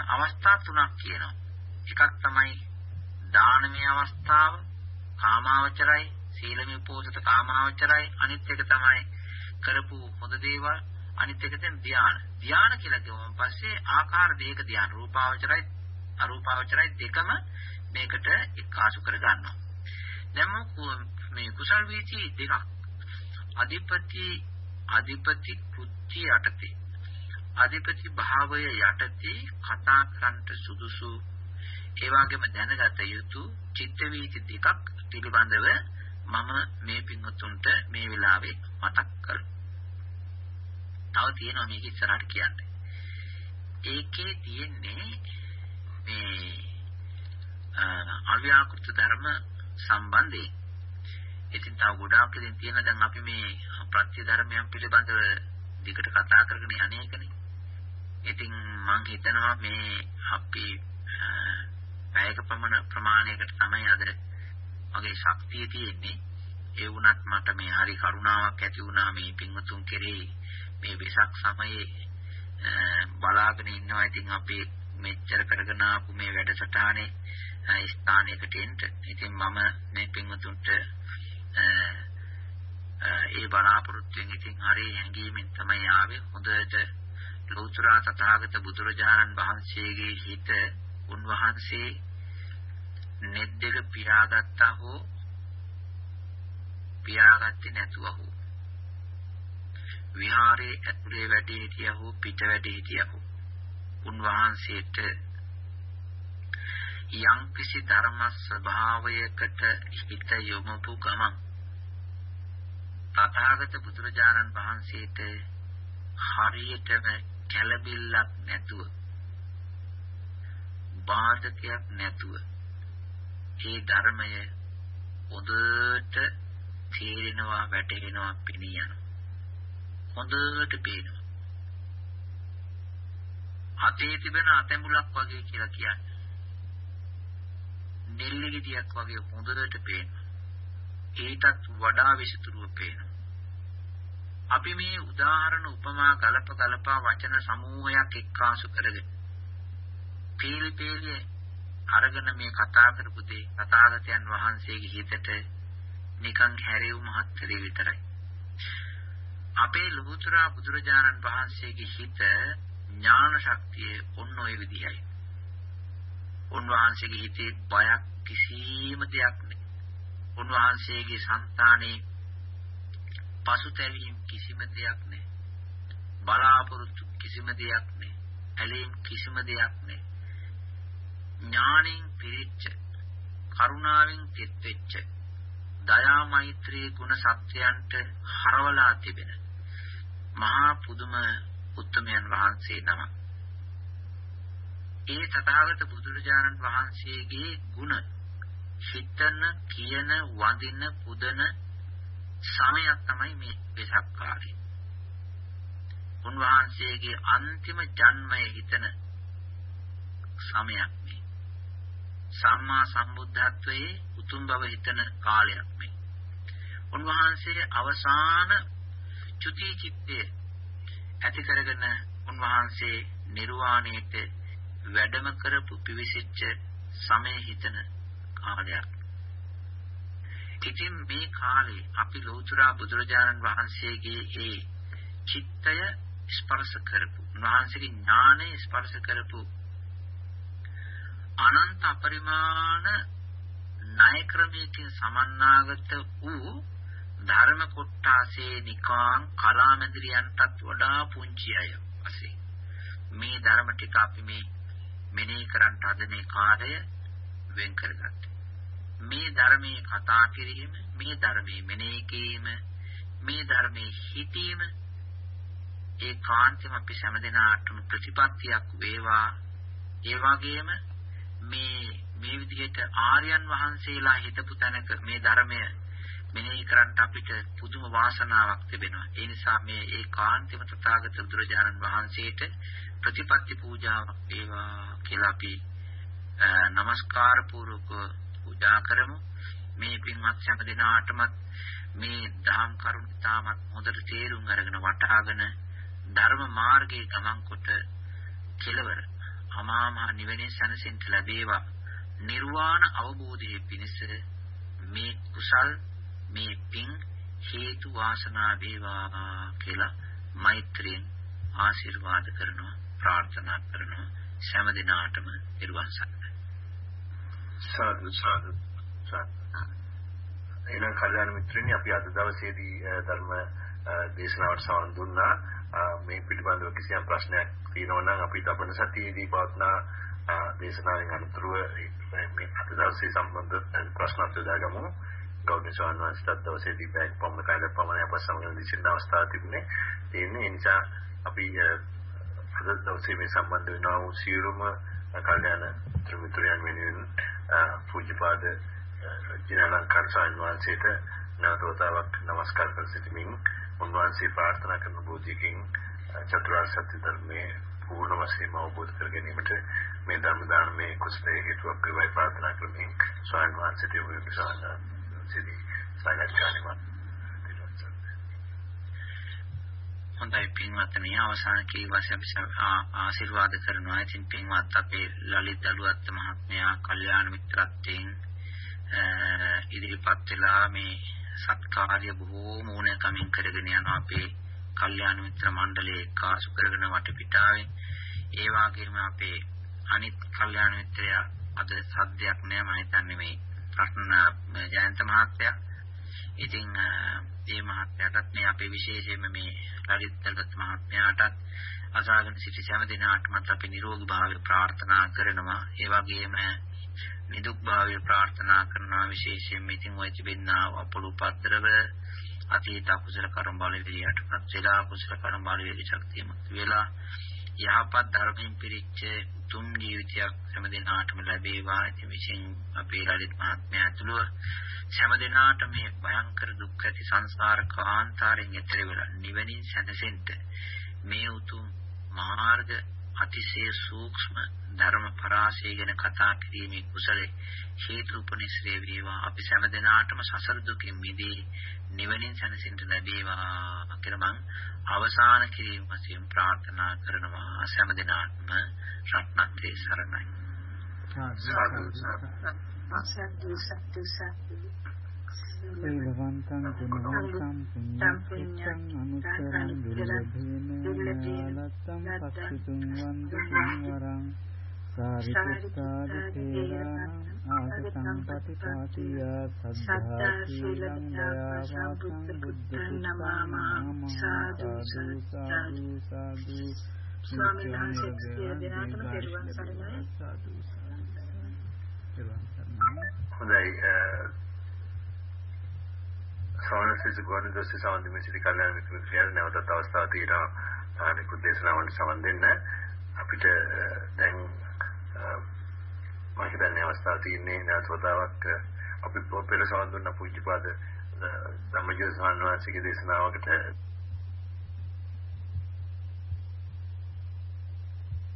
අවස්ථා තුනක් කියනවා. එකක් තමයි දානමය අවස්ථාව, කාමාවචරයි, සීලමය පෝසත කාමාවචරයි, අනිත් එක තමයි කරපු හොඳ දේවල්, අනිත් එක තමයි ධාන. ධාන කියලා කිව්වම පස්සේ ආකාර දෙක ධාන රූපාවචරයි, අරූපාවචරයි දෙකම මේකට එක්කාසු කර ගන්නවා. දැන් මේ කුසල් වීති දෙකක් අධිපති අධිපති කෘත්‍ය යටතේ අධිපති භාවය යටතේ කතා කරන්නට සුදුසු ඒ වගේම දැනගත යුතු චිත්ත වීති දෙකක් පිළිබඳව මම මේ පින්වතුන්ට මේ වෙලාවේ මතක් කරමු. තව තියෙනවා මේක ඉස්සරහට කියන්නේ. ඒකේ තියෙන්නේ මේ අව්‍යාකෘත ධර්ම සම්බන්ධයෙන් ඉතින් තව ගොඩාක් ඉතින් තියෙන දැන් අපි මේ ප්‍රත්‍ය ධර්මයන් පිළිබඳව දිගට කතා කරගෙන අනේකනේ. ඉතින් මම හිතනවා මේ අපි පැයක පමණ ප්‍රමාණයකට තමයි අද මගේ ශක්තිය තියෙන්නේ. ඒ වුණත් මට මේ හරි කරුණාවක් ඇති වුණා මේ පින්වතුන් කෙරෙහි මේ වෙසක් සමයේ බලාගෙන ඉන්නවා. ඉතින් අපි මෙච්චර කරගෙන ආපු මේ වැඩසටහනේ ස්ථානයකට එන්න. ඉතින් මම මේ පින්වතුන්ට ඒ බලාපොරොත්තුෙන් ඉතින් හරි හැඟීමෙන් තමයි ආවේ හොඳට ලෞතර තථාගත බුදුරජාණන් වහන්සේගේ හිත උන්වහන්සේ net දෙක පියාගත්තා හෝ පියාගත්තේ නැතුව හෝ විහාරයේ ඇතුලේ වැඩි හිටියා හෝ පිට වැඩි හිටියා හෝ උන්වහන්සේට යම් කිසි ධර්ම ස්වභාවයකට හිත යොමපු ගමන් තථාගත බුදුරජාණන් වහන්සේට හරියටම කැළඹිල්ලක් නැතුව බාධකයක් නැතුව ඒ ධර්මය හොඳට තේරෙනවා වැටහෙනවා පිළියන හොඳට පේනවා අතේ තිබෙන අතැඹුලක් වගේ කියලා කියන්නේ නෙල්ලි ගෙඩියක් වගේ හොඳට පේනවා. ඒටත් වඩා විසිතුරුව පේනවා. අපි මේ උදාහරණ උපමා ගලප ගලපා වචන සමූහයක් එක්කාසු කරගෙන පීලි පීලි අරගෙන මේ කතා කරපු දේ තථාගතයන් වහන්සේගේ හිතට නිකන් හැරෙව් මහත්තරේ විතරයි. අපේ ලෝතුර බුදුරජාණන් වහන්සේගේ හිත ඥාන ශක්තිය ඔන්න ඔය විදිහයි. උන්වහන්සේගේ හිතේ බයක් කිසිම දෙයක් නැහැ. උන්වහන්සේගේ సంతානේ පසුතැවීම් කිසිම දෙයක් නැහැ. බලාපොරොත්තු කිසිම දෙයක් නැහැ. ඇලීම් කිසිම දෙයක් නැහැ. ඥාණයෙන් පිරිච්ච කරුණාවෙන් තෙත් වෙච්ච දයා මෛත්‍රී ගුණ සත්‍යයන්ට හරවලා තිබෙන මහා පුදුම උත්තමයන් වහන්සේ නමක්. ඒ තථාගත බුදුරජාණන් වහන්සේගේ ගුණ හිතන කියන වඳින පුදන සමයක් තමයි මේ වෙසක් කාලය. උන්වහන්සේගේ අන්තිම ජන්මය හිතන සමයක් මේ. සම්මා සම්බුද්ධත්වයේ උතුම් බව හිතන කාලයක් මේ. උන්වහන්සේ අවසාන චුති චිත්තය ඇති කරගෙන උන්වහන්සේ නිර්වාණයට වැඩම කරපු පිවිසිච්ච සමය හිතන කාලයක්. ඉතින් මේ කාලේ අපි ලෞතර බුදුරජාණන් වහන්සේගේ ඒ චිත්තය ස්පර්ශ කරපු උන්වහන්සේගේ ඥානය ස්පර්ශ කරපු අනන්ත අපරිමාණ ණය ක්‍රමයකින් සමන්නාගත වූ ධර්ම කොටාසේ නිකාං කලාමැදිරියන්ටත් වඩා පුංචි අය වශයෙන් මේ ධර්ම ටික අපි මේ මෙනෙහි කරන්ට අද මේ කාර්යය වෙන් කරගත්තා. මේ ධර්මයේ කතා කිරීම, මේ ධර්මයේ මෙනෙහි කිරීම, මේ ධර්මයේ හිතීම ඒකාන්තම අපි හැමදෙනාටම ප්‍රතිපත්තියක් වේවා. ඒ වගේම මේ මේ විදිහට ආර්යයන් වහන්සේලා හිතපු තැනක මේ ධර්මය මෙනෙහි කරන්න අපිට පුදුම වාසනාවක් තිබෙනවා. ඒ නිසා මේ ඒකාන්තම තථාගත බුදුරජාණන් වහන්සේට ප්‍රතිපත්ති පූජාවක් වේවා කියලා අපි নমස්කාර පූර්වක පූජා කරමු. මේ පින්වත් හැම දිනාටම මේ දහම් කරුණ තාමත් හොඳට තේරුම් අරගෙන වටහාගෙන ධර්ම මාර්ගයේ ගමන් කොට කෙලවර අමා මහ නිවෙනේ සැනසෙන්න ලැබේවා. නිර්වාණ අවබෝධයේ පිණිස මේ කුසල් මේ පින් හේතු වාසනා වේවා කියලා මෛත්‍රියෙන් ආශිර්වාද කරනවා ප්‍රාර්ථනා කරනවා. හැම දිනාටම නිර්වාණ සත්‍ය සාදු සාදු එහෙනම් කල්‍යාණ මිත්‍රනි අපි අද දවසේදී ධර්ම දේශනාවට සවන් දුන්නා. මේ පිළිබඳව කිසියම් ප්‍රශ්නයක් තියෙනවා නම් අපි ලබන සතියේදී පවත්නා දේශනාවෙන් අනතුරුව මේ අද දවසේ සම්බන්ධ ප්‍රශ්න අත්දැකගමු ගෞරවනීය ස්වාමීන් වහන්සේට දවසේදී බෑග් පොම්ම කාලේ පමණ අප සමග දිසින්න අවස්ථාවක් තිබුණේ. ඒ නිසා අපි අද දවසේ මේ සම්බන්ධ වෙනා වූ සියලුම කල්යාණ ත්‍රිමිතුරයන් වෙනුවෙන් පූජ්‍යපාද ජිනලංකාර ස්වාමීන් වහන්සේට නැවතවතාවක් নমස්කාර කර සිටිමින් උන්වහන්සේ ප්‍රාර්ථනා කරන බෝධියකින් චතුරාර්ය සත්‍ය ධර්මයේ පූර්ණ වශයෙන්ම අවබෝධ කර ගැනීමට මේ ධර්ම දානමේ කුසලයේ හේතුවක් වේවායි ප්‍රාර්ථනා කරමින් ස්වාමීන් වහන්සේට යොමු වෙන සිදී සාකච්ඡාවක් හොඳයි පින්වත්නි අවසාන කීවසේ අපි ආශිර්වාද කරනවා. ඉතින් පින්වත් අපේ ලලිත් දලුවත් මහත්මයා කල්යාණ මිත්‍රත්වයෙන් ඉදිරිපත් වෙලා මේ සත්කාර්ය බොහෝම ඕනෑකමින් කරගෙන යන අපේ කල්යාණ මිත්‍ර මණ්ඩලයේ කාසු කරගෙන වටපිටාවේ. ඒ වගේම අපේ අනිත් කල්යාණ මිත්‍රයා අද සද්දයක් නෑ මම හිතන්නේ මේ රත්න ජයන්ත මහත්තයා. ඉතින් ඒ මහත්තයාටත් මේ අපේ විශේෂයෙන්ම මේ ලලිත් දලත් මහත්මයාටත් අසාගෙන සිටි සෑම දිනාටමත් අපි නිරෝගී භාවය ප්‍රාර්ථනා කරනවා. ඒ වගේම නිදුක් භාවය ප්‍රාර්ථනා කරනවා විශේෂයෙන්ම ඉතින් ඔය තිබෙනා අපලු පත්‍රව අතීත අකුසල කර්ම බලවේගයටපත් වෙලා කුසල කර්ම බලවේග ශක්තියමත් වෙලා යහපත් ධර්මයෙන් පිරිච්ච උතුම් ජීවිතයක් හැම දිනාටම ලැබේවා. ඉතින් විශේෂයෙන් අපේ ලලිත් මහත්මයා ඇතුළුව හැම දිනාට මේ භයංකර දුක් ඇති සංසාර කාන්තාරයෙන් එතර වෙලා නිවනින් සැනසෙන්න මේ උතුම් මාර්ග අතිශය සූක්ෂම ධර්ම පරාසය ගැන කතා කිරීමේ කුසලයේ හේතු උපනිශ්‍රේ වේවා. අපි හැම දිනාටම සසර දුකින් මිදී නිවනින් සැනසෙන්න ලැබේවා කියලා මම අවසාන කිරීම වශයෙන් ප්‍රාර්ථනා කරනවා. හැම දිනාටම රත්නත්‍රේ සරණයි. සාදු සාදු සාදු සාදු සේවවන්තං ගුණවන්තං පුඤ්ඤං අනුත්තරං දුර්ලභේන නාලත්තං පස්සිතුං වන්දු පුඤ්ඤවරං සාරිපුත්තාද තේරාණං ආසතං පටිපාටිය සද්ධා සීලං දයාවාසං බුද්ධ නමාමි සාදු සාදු සාදු ස්වාමීන් වහන්සේ සිය දෙනාටම පෙරවන් සරණයි සාදු හොඳයි සවනසිස ගුවන් දොස්සේ සම්බන්ධ මේ සිටි කල්යාණ මිත්‍ර කියලා නැවතත් අවස්ථාවක් තියෙනවා අනිකුත් දේශනාවන්ට සම්බන්ධ වෙන්න අපිට දැන් මම හිතන්නේ අවස්ථාව තියෙන්නේ නැවත වතාවක් අපි පෙර සම්බන්ධ වුණ පුජ්‍යපාද ධම්මජීව සාන්වාසික දේශනාවකට